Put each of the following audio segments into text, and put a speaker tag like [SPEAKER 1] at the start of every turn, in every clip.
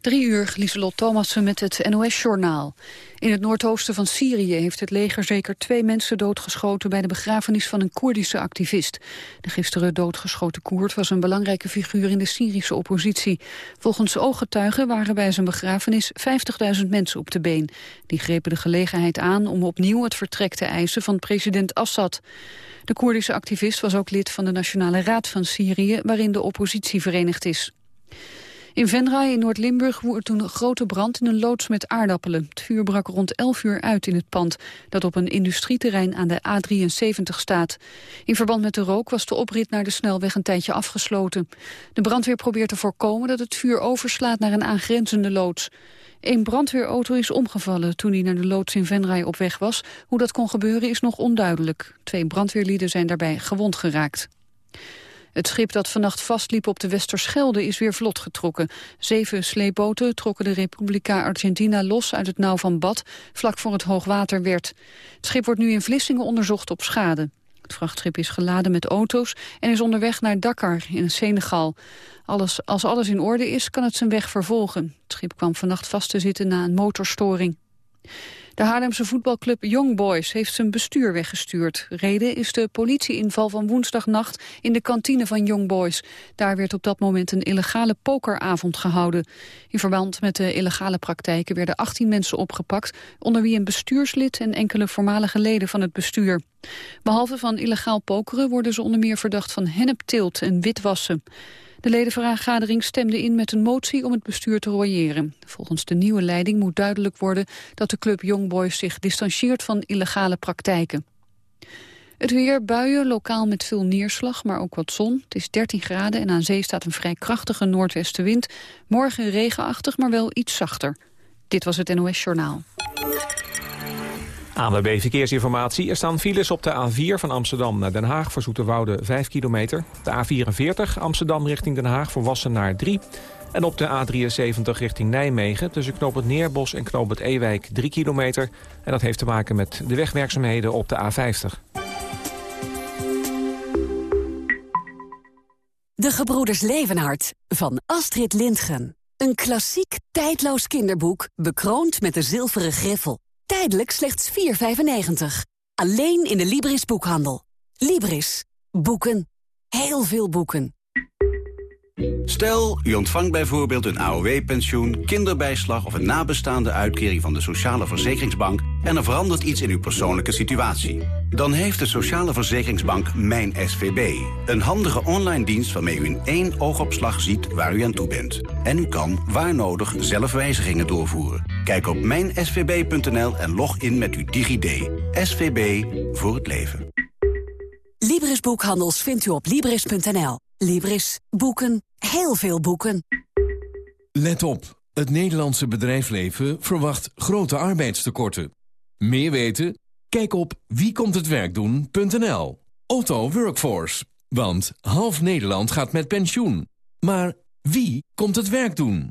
[SPEAKER 1] Drie uur, Lieselot Thomassen met het NOS-journaal. In het noordoosten van Syrië heeft het leger zeker twee mensen doodgeschoten... bij de begrafenis van een Koerdische activist. De gisteren doodgeschoten Koerd was een belangrijke figuur in de Syrische oppositie. Volgens ooggetuigen waren bij zijn begrafenis 50.000 mensen op de been. Die grepen de gelegenheid aan om opnieuw het vertrek te eisen van president Assad. De Koerdische activist was ook lid van de Nationale Raad van Syrië... waarin de oppositie verenigd is. In Venray in Noord-Limburg woedde toen een grote brand in een loods met aardappelen. Het vuur brak rond 11 uur uit in het pand, dat op een industrieterrein aan de A73 staat. In verband met de rook was de oprit naar de snelweg een tijdje afgesloten. De brandweer probeert te voorkomen dat het vuur overslaat naar een aangrenzende loods. Een brandweerauto is omgevallen toen hij naar de loods in Venray op weg was. Hoe dat kon gebeuren is nog onduidelijk. Twee brandweerlieden zijn daarbij gewond geraakt. Het schip dat vannacht vastliep op de Westerschelde is weer vlot getrokken. Zeven sleepboten trokken de Republica Argentina los uit het nauw van Bad, vlak voor het hoogwater werd. Het schip wordt nu in Vlissingen onderzocht op schade. Het vrachtschip is geladen met auto's en is onderweg naar Dakar in Senegal. Alles, als alles in orde is, kan het zijn weg vervolgen. Het schip kwam vannacht vast te zitten na een motorstoring. De Haarlemse voetbalclub Young Boys heeft zijn bestuur weggestuurd. Reden is de politieinval van woensdagnacht in de kantine van Young Boys. Daar werd op dat moment een illegale pokeravond gehouden. In verband met de illegale praktijken werden 18 mensen opgepakt... onder wie een bestuurslid en enkele voormalige leden van het bestuur. Behalve van illegaal pokeren worden ze onder meer verdacht van hennepteelt en witwassen. De ledenvergadering stemde in met een motie om het bestuur te royeren. Volgens de nieuwe leiding moet duidelijk worden dat de club Young Boys zich distancieert van illegale praktijken. Het weer, buien, lokaal met veel neerslag, maar ook wat zon. Het is 13 graden en aan zee staat een vrij krachtige noordwestenwind. Morgen regenachtig, maar wel iets zachter. Dit was het NOS Journaal.
[SPEAKER 2] ANWB Verkeersinformatie. Er staan files op de A4 van Amsterdam naar Den Haag voor Zoeterwoude 5 kilometer. De A44 Amsterdam richting Den Haag voor Wassenaar 3. En op de A73 richting Nijmegen tussen Knoop Neerbos en Knoop Ewijk 3 kilometer. En dat heeft te maken met de wegwerkzaamheden op de A50.
[SPEAKER 3] De Gebroeders Levenhart van Astrid Lindgren. Een klassiek, tijdloos kinderboek, bekroond met de zilveren griffel. Tijdelijk slechts 4,95. Alleen in de Libris boekhandel. Libris. Boeken. Heel veel boeken.
[SPEAKER 4] Stel, u ontvangt bijvoorbeeld een AOW-pensioen, kinderbijslag... of een nabestaande uitkering van de Sociale Verzekeringsbank... en er verandert iets in uw persoonlijke situatie. Dan heeft de Sociale Verzekeringsbank Mijn SVB. Een handige online dienst waarmee u in één oogopslag ziet waar u aan toe bent. En u kan, waar nodig, zelf wijzigingen doorvoeren. Kijk op mijnsvb.nl en log in met uw DigiD. SVB voor het leven.
[SPEAKER 3] Libris Boekhandels vindt u op Libris.nl. Libris. Boeken. Heel veel boeken.
[SPEAKER 5] Let op. Het Nederlandse bedrijfsleven verwacht grote arbeidstekorten. Meer weten? Kijk op wiekomthetwerkdoen.nl. Otto Workforce. Want half Nederland gaat met pensioen. Maar wie komt het werk doen?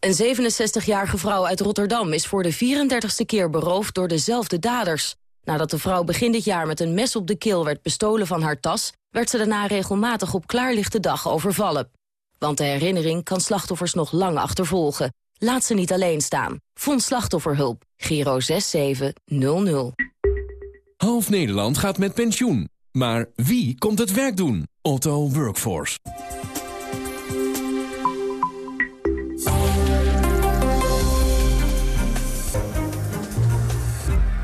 [SPEAKER 6] Een 67-jarige vrouw uit Rotterdam is voor de 34ste keer beroofd door dezelfde daders. Nadat de vrouw begin dit jaar met een mes op de keel werd bestolen van haar tas... werd ze daarna regelmatig op klaarlichte dag overvallen. Want de herinnering kan slachtoffers nog lang achtervolgen. Laat ze niet alleen staan. Vond slachtofferhulp. Giro 6700.
[SPEAKER 5] Half Nederland gaat met pensioen. Maar wie komt het werk doen? Otto Workforce.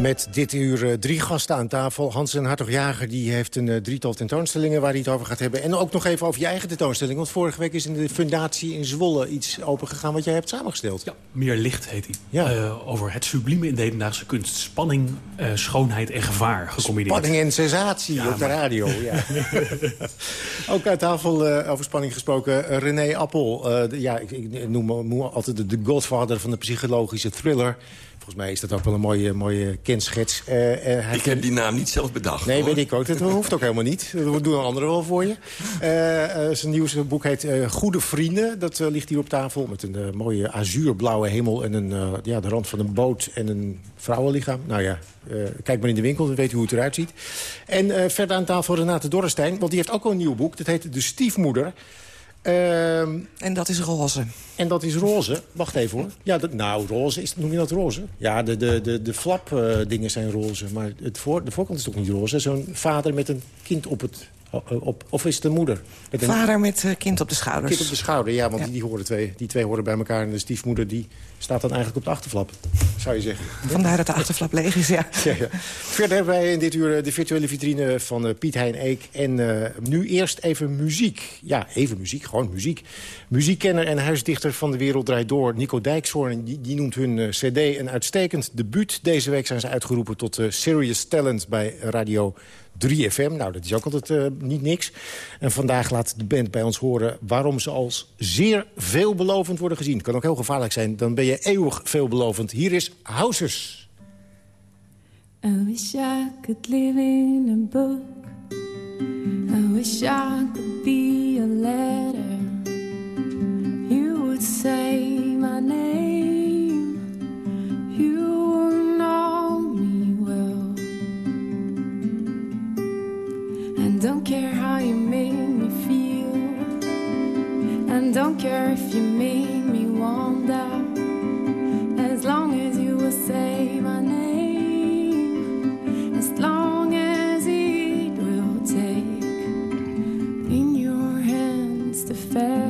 [SPEAKER 7] Met dit uur uh, drie gasten aan tafel. Hans en Hartog-Jager die heeft een uh, drietal tentoonstellingen waar hij het over gaat hebben. En ook nog even over je eigen tentoonstelling. Want vorige week is in de fundatie in Zwolle iets opengegaan wat jij hebt samengesteld.
[SPEAKER 8] Ja, Meer Licht heet hij. Ja. Uh, over het sublieme in de hedendaagse kunst. Spanning, schoonheid en gevaar gecombineerd.
[SPEAKER 7] Spanning en sensatie ja, op de radio. Ja. ook aan tafel over spanning gesproken. René Appel. ja, ik, ik noem, noem altijd de godfather van de psychologische thriller volgens mij is dat ook wel een mooie, mooie kenschets.
[SPEAKER 9] Uh, ik heb die naam niet zelf bedacht.
[SPEAKER 7] Nee, weet ik ook. Dat hoeft ook helemaal niet. Dat doen anderen wel voor je. Uh, zijn nieuwste boek heet Goede Vrienden. Dat ligt hier op tafel met een mooie azuurblauwe hemel... en een, ja, de rand van een boot en een vrouwenlichaam. Nou ja, kijk maar in de winkel, dan weet u hoe het eruit ziet. En verder aan tafel Renate Dorrestein, want die heeft ook al een nieuw boek. Dat heet De Stiefmoeder...
[SPEAKER 10] Ehm, en dat is roze.
[SPEAKER 7] En dat is roze. Wacht even hoor. Ja, dat, nou, roze, is, noem je dat roze? Ja, de, de, de, de flap-dingen uh, zijn roze. Maar het voor, de voorkant is toch niet roze? Zo'n vader met een kind op het op, of is het de moeder?
[SPEAKER 10] Met Vader met uh, kind op de schouders.
[SPEAKER 7] Kind op de schouder, ja, want Die, die, horen twee, die twee horen bij elkaar. En de stiefmoeder die staat dan eigenlijk op de achterflap, zou je zeggen.
[SPEAKER 10] Vandaar dat de achterflap leeg is, ja. ja, ja.
[SPEAKER 7] Verder hebben wij in dit uur eh, de virtuele vitrine van Piet Hein Eek. En uh, nu eerst even muziek. Ja, even muziek, gewoon muziek. Muziekkenner en huisdichter van de wereld draait door. Nico Dijkshoorn, die, die noemt hun cd een uitstekend debuut. Deze week zijn ze uitgeroepen tot Serious Talent bij Radio 3FM. Nou, dat is ook altijd uh, niet niks. En vandaag laat de band bij ons horen waarom ze als zeer veelbelovend worden gezien. Kan ook heel gevaarlijk zijn, dan ben je eeuwig veelbelovend. Hier is Housers.
[SPEAKER 11] I wish I could live in a book I wish I could be a letter You would say my name And don't care if you made me wonder As long as you will say my name. As long as it will take In your hands the feather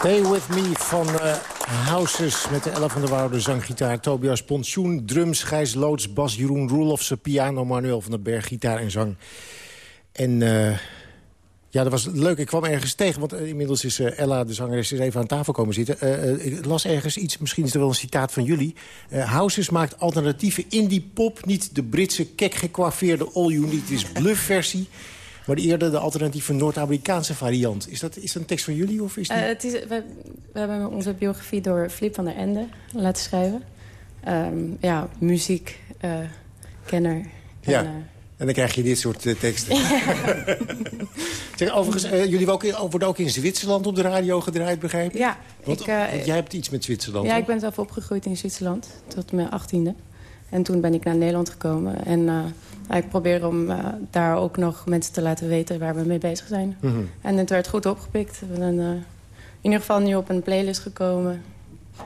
[SPEAKER 11] Stay With Me
[SPEAKER 7] van uh, Houses met de Ella van der Woude zanggitaar. Tobias Pontjoen, drums, Gijs Loods, bas Jeroen Roelofse, piano, Manuel van den Berg, gitaar en zang. En eh, Ja, dat was leuk. Ik kwam ergens tegen, want inmiddels is Ella, de zangeres, is even aan tafel komen zitten. ik las ergens iets, misschien is er wel een citaat van jullie. Houses maakt alternatieve indie pop, niet de Britse kekgekwaffeerde all maar eerder de alternatieve Noord-Amerikaanse variant. Is dat, is dat een tekst van jullie? Of is die...
[SPEAKER 12] Uh, het is, we, we, hebben onze biografie door Flip van der Ende laten schrijven. Um, ja, muziekkenner. Uh,
[SPEAKER 7] ja. En, en dan krijg je dit soort uh, teksten. zeg, overigens, uh, jullie worden ook in Zwitserland op de radio gedraaid, begrijp ik?
[SPEAKER 12] Ja.
[SPEAKER 7] Want,
[SPEAKER 12] ik,
[SPEAKER 7] want jij hebt iets met Zwitserland,
[SPEAKER 12] Ja, ik ben zelf opgegroeid in Zwitserland. Tot mijn achttiende. En toen ben ik naar Nederland gekomen. En ik probeer om uh, daar ook nog mensen te laten weten waar we mee bezig zijn. Mm -hmm. En het werd goed opgepikt. We zijn uh, in ieder geval nu op een playlist gekomen.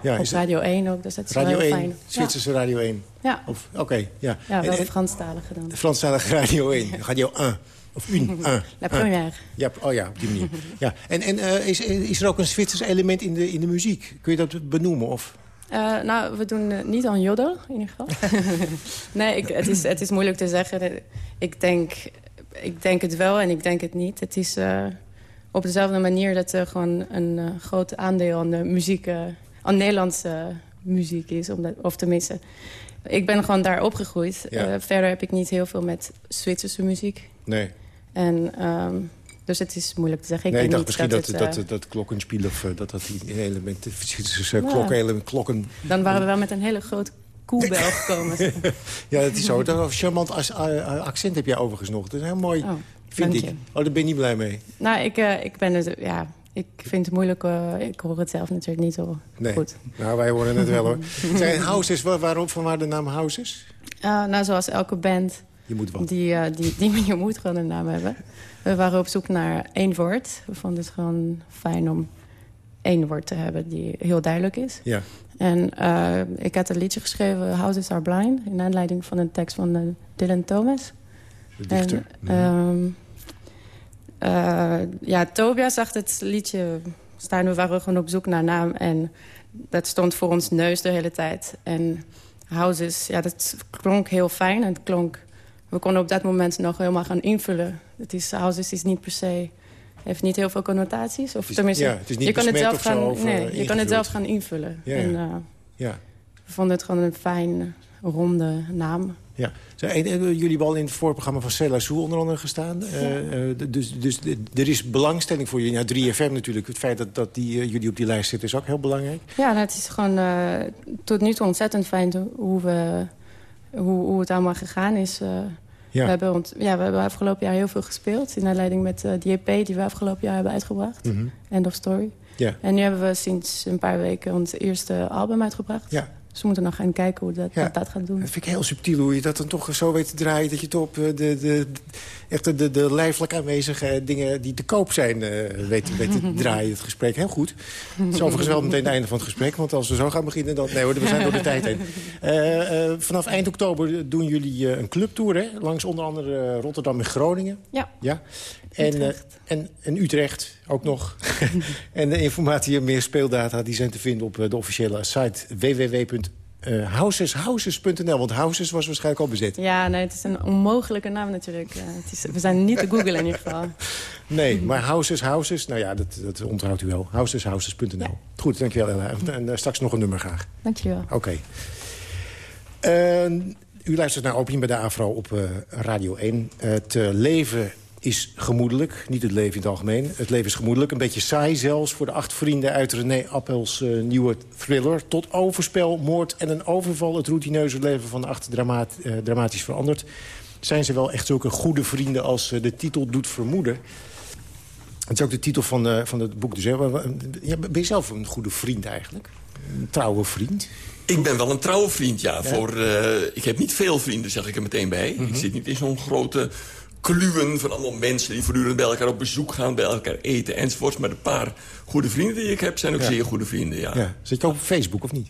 [SPEAKER 12] Ja, op Radio 1 ook, dus dat is
[SPEAKER 7] Radio
[SPEAKER 12] heel
[SPEAKER 7] 1,
[SPEAKER 12] fijn.
[SPEAKER 7] Zwitserse ja. Radio 1.
[SPEAKER 12] Ja.
[SPEAKER 7] Oké, okay, ja.
[SPEAKER 12] Ja, wel en, Franstalige dan.
[SPEAKER 7] Franstalige Radio 1, Radio 1. Of une, un,
[SPEAKER 12] La première.
[SPEAKER 7] Ja, oh ja, op die manier. ja. En, en uh, is, is er ook een Zwitsers element in de, in de muziek? Kun je dat benoemen? Of?
[SPEAKER 12] Uh, nou, we doen uh, niet aan jodel, in ieder geval. nee, ik, het, is, het is moeilijk te zeggen. Ik denk, ik denk het wel en ik denk het niet. Het is uh, op dezelfde manier dat er gewoon een groot aandeel aan de muziek... aan Nederlandse muziek is, omdat, of tenminste... Ik ben gewoon daar opgegroeid.
[SPEAKER 7] Ja.
[SPEAKER 12] verder heb ik niet heel veel met Zwitserse muziek.
[SPEAKER 7] Nee.
[SPEAKER 12] En... Um, dus het is moeilijk te zeggen. Ik,
[SPEAKER 7] nee, ik dacht misschien dat,
[SPEAKER 12] dat,
[SPEAKER 7] dat,
[SPEAKER 12] het,
[SPEAKER 7] dat, dat klokkenspiel of dat dat die elementen, Zwitserse uh, klokken, klokken...
[SPEAKER 12] Dan waren we wel met een hele grote koebel gekomen.
[SPEAKER 7] ja, dat is zo. Een charmant accent heb jij overigens nog. Dat is heel mooi,
[SPEAKER 12] oh,
[SPEAKER 7] vind ik. Oh, daar ben je niet blij mee.
[SPEAKER 12] Nou, ik, uh, ik ben het... Ja, ik vind het moeilijk. Uh, ik hoor het zelf natuurlijk niet zo
[SPEAKER 7] nee.
[SPEAKER 12] goed.
[SPEAKER 7] Nou, wij horen het wel hoor. Zijn houses, waar, waarom van waar de naam houses?
[SPEAKER 12] Uh, nou, zoals elke band.
[SPEAKER 7] Je moet wat.
[SPEAKER 12] Die, die, die, je moet gewoon een naam hebben. We waren op zoek naar één woord. We vonden het gewoon fijn om één woord te hebben die heel duidelijk is.
[SPEAKER 7] Ja.
[SPEAKER 12] En uh, ik had een liedje geschreven, Houses Are Blind... in aanleiding van een tekst van uh, Dylan Thomas.
[SPEAKER 7] De dichter.
[SPEAKER 12] En, um, uh, ja, Tobias zag het liedje staan. We waren gewoon op zoek naar naam. En dat stond voor ons neus de hele tijd. En Houses, ja, dat klonk heel fijn. En het klonk we konden op dat moment nog helemaal gaan invullen. Het is, houses is niet per se, heeft niet heel veel connotaties. Of tenminste,
[SPEAKER 7] ja, het is niet
[SPEAKER 12] je kan het zelf gaan,
[SPEAKER 7] of,
[SPEAKER 12] nee,
[SPEAKER 7] uh,
[SPEAKER 12] je kan het zelf gaan invullen.
[SPEAKER 7] Ja,
[SPEAKER 12] en, uh,
[SPEAKER 7] ja.
[SPEAKER 12] We vonden het gewoon een fijn, ronde naam.
[SPEAKER 7] Ja. Zo, en, jullie hebben al in het voorprogramma van Cella Sou onder andere gestaan. Ja. Uh, dus, dus er is belangstelling voor jullie. Nou, 3FM natuurlijk. Het feit dat, dat die, jullie op die lijst zitten is ook heel belangrijk.
[SPEAKER 12] Ja, nou, het is gewoon tot nu toe ontzettend fijn hoe, we, hoe, hoe het allemaal gegaan is...
[SPEAKER 7] Ja.
[SPEAKER 12] We, hebben ja, we hebben afgelopen jaar heel veel gespeeld. In aanleiding met uh, die EP die we afgelopen jaar hebben uitgebracht.
[SPEAKER 7] Mm -hmm.
[SPEAKER 12] End of Story.
[SPEAKER 7] Ja.
[SPEAKER 12] En nu hebben we sinds een paar weken ons eerste album uitgebracht.
[SPEAKER 7] Ja.
[SPEAKER 12] Dus we moeten nog gaan kijken hoe dat,
[SPEAKER 7] ja.
[SPEAKER 12] dat, dat gaat doen.
[SPEAKER 7] Dat vind ik heel subtiel hoe je dat dan toch zo weet te draaien... dat je toch op de, de, de, echt de, de, de lijfelijk aanwezige dingen die te koop zijn uh, weet, weet te draaien. Het gesprek heel goed. Het is overigens wel meteen het einde van het gesprek. Want als we zo gaan beginnen, dan... Nee hoor, we zijn door de tijd heen. Uh, uh, vanaf eind oktober doen jullie een clubtour, hè? Langs onder andere Rotterdam en Groningen.
[SPEAKER 12] Ja.
[SPEAKER 7] ja? En, uh, en, en Utrecht ook nog. en de informatie en meer speeldata die zijn te vinden op uh, de officiële site www.houseshouses.nl. Want Houses was waarschijnlijk al bezet.
[SPEAKER 12] Ja, nee, het is een onmogelijke naam natuurlijk. Uh, het is, we zijn niet te googlen in ieder geval.
[SPEAKER 7] Nee, maar Houses, Houses, nou ja, dat, dat onthoudt u wel. Houseshouses.nl. Ja. Goed, dankjewel Ella. En, en straks nog een nummer graag.
[SPEAKER 12] Dankjewel.
[SPEAKER 7] Oké. Okay. u luistert naar Opium bij de Afro op Radio 1. Het leven is gemoedelijk. Niet het leven in het algemeen. Het leven is gemoedelijk. Een beetje saai zelfs voor de acht vrienden uit René Appels uh, nieuwe thriller. Tot overspel, moord en een overval. Het routineuze leven van de acht uh, dramatisch veranderd. Zijn ze wel echt zulke goede vrienden als uh, de titel doet vermoeden? Het is ook de titel van, van het boek. Dus, hè? Ben je zelf een goede vriend eigenlijk? Een trouwe vriend?
[SPEAKER 9] Ik ben wel een trouwe vriend, ja. ja? Voor, ik heb niet veel vrienden, zeg ik er meteen bij. Mm -hmm. Ik zit niet in zo'n grote kluwen van allemaal mensen... die voortdurend bij elkaar op bezoek gaan, bij elkaar eten enzovoorts. Maar de paar goede vrienden die ik heb, zijn ook ja. zeer goede vrienden, ja.
[SPEAKER 7] ja. Zit je ook op Facebook of niet?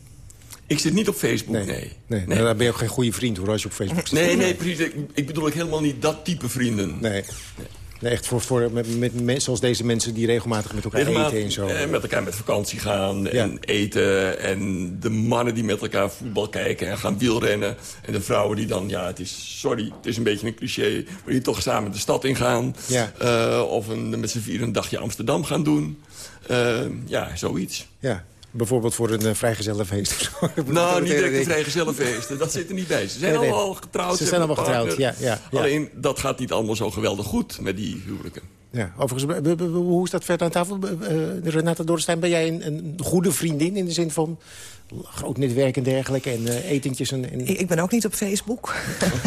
[SPEAKER 9] Ik zit niet op Facebook, nee.
[SPEAKER 7] Nee, nee. nee. dan ben je ook geen goede vriend hoor, als je op Facebook zit.
[SPEAKER 9] Nee, nee, precies. Ik, ik bedoel ik helemaal niet dat type vrienden.
[SPEAKER 7] Nee. nee. Nee, echt voor, voor met, met, met, zoals deze mensen die regelmatig met elkaar eten en zo.
[SPEAKER 9] En met elkaar met vakantie gaan en eten. En de mannen die met elkaar voetbal kijken en gaan wielrennen. En de vrouwen die dan, ja, het is, sorry, het is een beetje een cliché... maar die toch samen de stad ingaan.
[SPEAKER 7] Ja.
[SPEAKER 9] Uh, of een, met z'n vier een dagje Amsterdam gaan doen. Uh, ja, zoiets.
[SPEAKER 7] Ja. Bijvoorbeeld voor een uh, vrijgezellenfeest.
[SPEAKER 9] nou, niet direct een vrijgezellenfeest. Dat zit er niet bij. Ze zijn nee, allemaal getrouwd.
[SPEAKER 7] Ze zijn allemaal getrouwd, ja, ja, ja,
[SPEAKER 9] Alleen, dat gaat niet allemaal zo geweldig goed met die huwelijken.
[SPEAKER 7] Ja, overigens, hoe is dat verder aan tafel? Uh, Renata Dorstein, ben jij een, een goede vriendin in de zin van groot netwerk en dergelijke en uh, etentjes? En, en...
[SPEAKER 10] Ik ben ook niet op Facebook.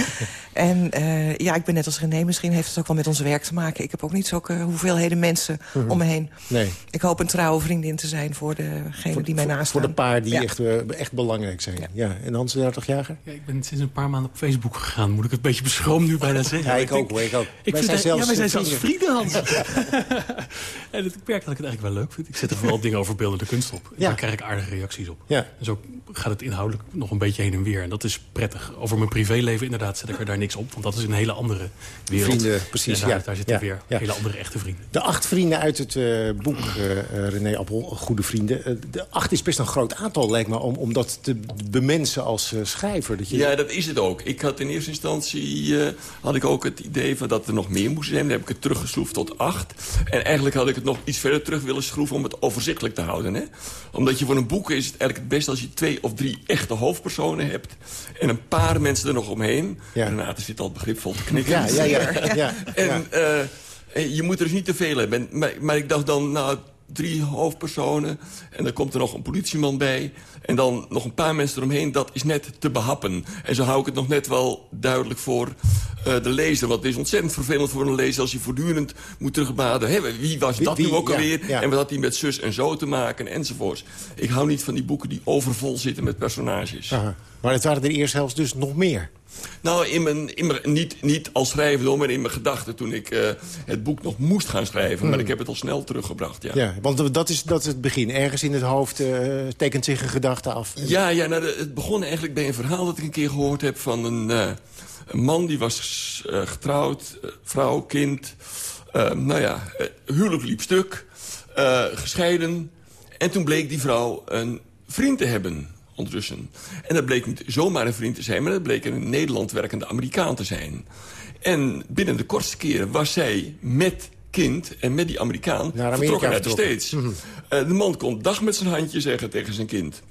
[SPEAKER 10] en uh, ja, ik ben net als René, misschien heeft het ook wel met ons werk te maken. Ik heb ook niet zulke hoeveelheden mensen mm -hmm. om me heen.
[SPEAKER 7] Nee.
[SPEAKER 10] Ik hoop een trouwe vriendin te zijn voor degene
[SPEAKER 7] voor,
[SPEAKER 10] die mij naast
[SPEAKER 7] Voor de paar die ja. echt, uh, echt belangrijk zijn. Ja. ja. En Hans, 30 jager?
[SPEAKER 8] Ja, ik ben sinds een paar maanden op Facebook gegaan. Moet ik het een beetje beschroomd nu bijna zeggen?
[SPEAKER 7] Ja, ik, ik ook. Denk, ik ook.
[SPEAKER 8] Ik wij zijn zelfs, ja, wij zijn zelfs vrienden, Hans. en het, ik merk dat ik het eigenlijk wel leuk vind. Ik zet er vooral dingen over beeldende kunst op.
[SPEAKER 7] Ja.
[SPEAKER 8] Daar krijg ik aardige reacties op.
[SPEAKER 7] Ja.
[SPEAKER 8] En zo gaat het inhoudelijk nog een beetje heen en weer. En dat is prettig. Over mijn privéleven inderdaad zet ik er daar niks op. Want dat is een hele andere wereld.
[SPEAKER 7] Vrienden, precies.
[SPEAKER 8] Daar,
[SPEAKER 7] ja.
[SPEAKER 8] daar zitten
[SPEAKER 7] ja.
[SPEAKER 8] weer
[SPEAKER 7] ja.
[SPEAKER 8] hele andere echte vrienden.
[SPEAKER 7] De acht vrienden uit het uh, boek, uh, René Appel, Goede Vrienden. Uh, de acht is best een groot aantal, lijkt me, om, om dat te bemensen als schrijver. Dat je...
[SPEAKER 9] Ja, dat is het ook. Ik had in eerste instantie had ik ook het idee van dat er nog meer moest zijn. Dan heb ik het teruggeschroefd tot acht. En eigenlijk had ik het nog iets verder terug willen schroeven om het overzichtelijk te houden. Hè? Omdat je voor een boek is het eigenlijk het beste als je twee of drie echte hoofdpersonen hebt. En een paar mensen er nog omheen.
[SPEAKER 7] Ja.
[SPEAKER 9] Renate zit al begripvol te knikken.
[SPEAKER 7] Ja, ja, ja. ja.
[SPEAKER 9] en uh, je moet er dus niet te veel hebben. Maar, maar ik dacht dan, nou, drie hoofdpersonen. En dan komt er nog een politieman bij. En dan nog een paar mensen eromheen. Dat is net te behappen. En zo hou ik het nog net wel duidelijk voor uh, de lezer. Want het is ontzettend vervelend voor een lezer... als je voortdurend moet terugbaden. Hé, wie was dat
[SPEAKER 7] wie,
[SPEAKER 9] nu ook alweer?
[SPEAKER 7] Ja.
[SPEAKER 9] En wat had hij met zus en zo te maken? Enzovoorts. Ik hou niet van die boeken die overvol zitten met personages.
[SPEAKER 7] Aha. Maar het waren er eerst zelfs dus nog meer.
[SPEAKER 9] Nou, in mijn, in mijn, niet, niet als schrijver, maar in mijn gedachten toen ik uh, het boek nog moest gaan schrijven.
[SPEAKER 7] Hmm.
[SPEAKER 9] Maar ik heb het al snel teruggebracht, ja.
[SPEAKER 7] Ja, want dat is, dat is het begin. Ergens in het hoofd uh, tekent zich een gedachte af.
[SPEAKER 9] Ja, ja nou, het begon eigenlijk bij een verhaal dat ik een keer gehoord heb van een, uh, een man die was getrouwd, vrouw, kind. nou ja, huwelijk liep stuk, gescheiden. En toen bleek die vrouw een vriend te hebben ondertussen. En dat bleek niet zomaar een vriend te zijn... maar dat bleek een Nederland werkende Amerikaan te zijn. En binnen de kortste keren was zij met kind en met die Amerikaan... vertrokken uit de States. Mm -hmm. uh, de man kon dag met zijn handje zeggen tegen zijn kind.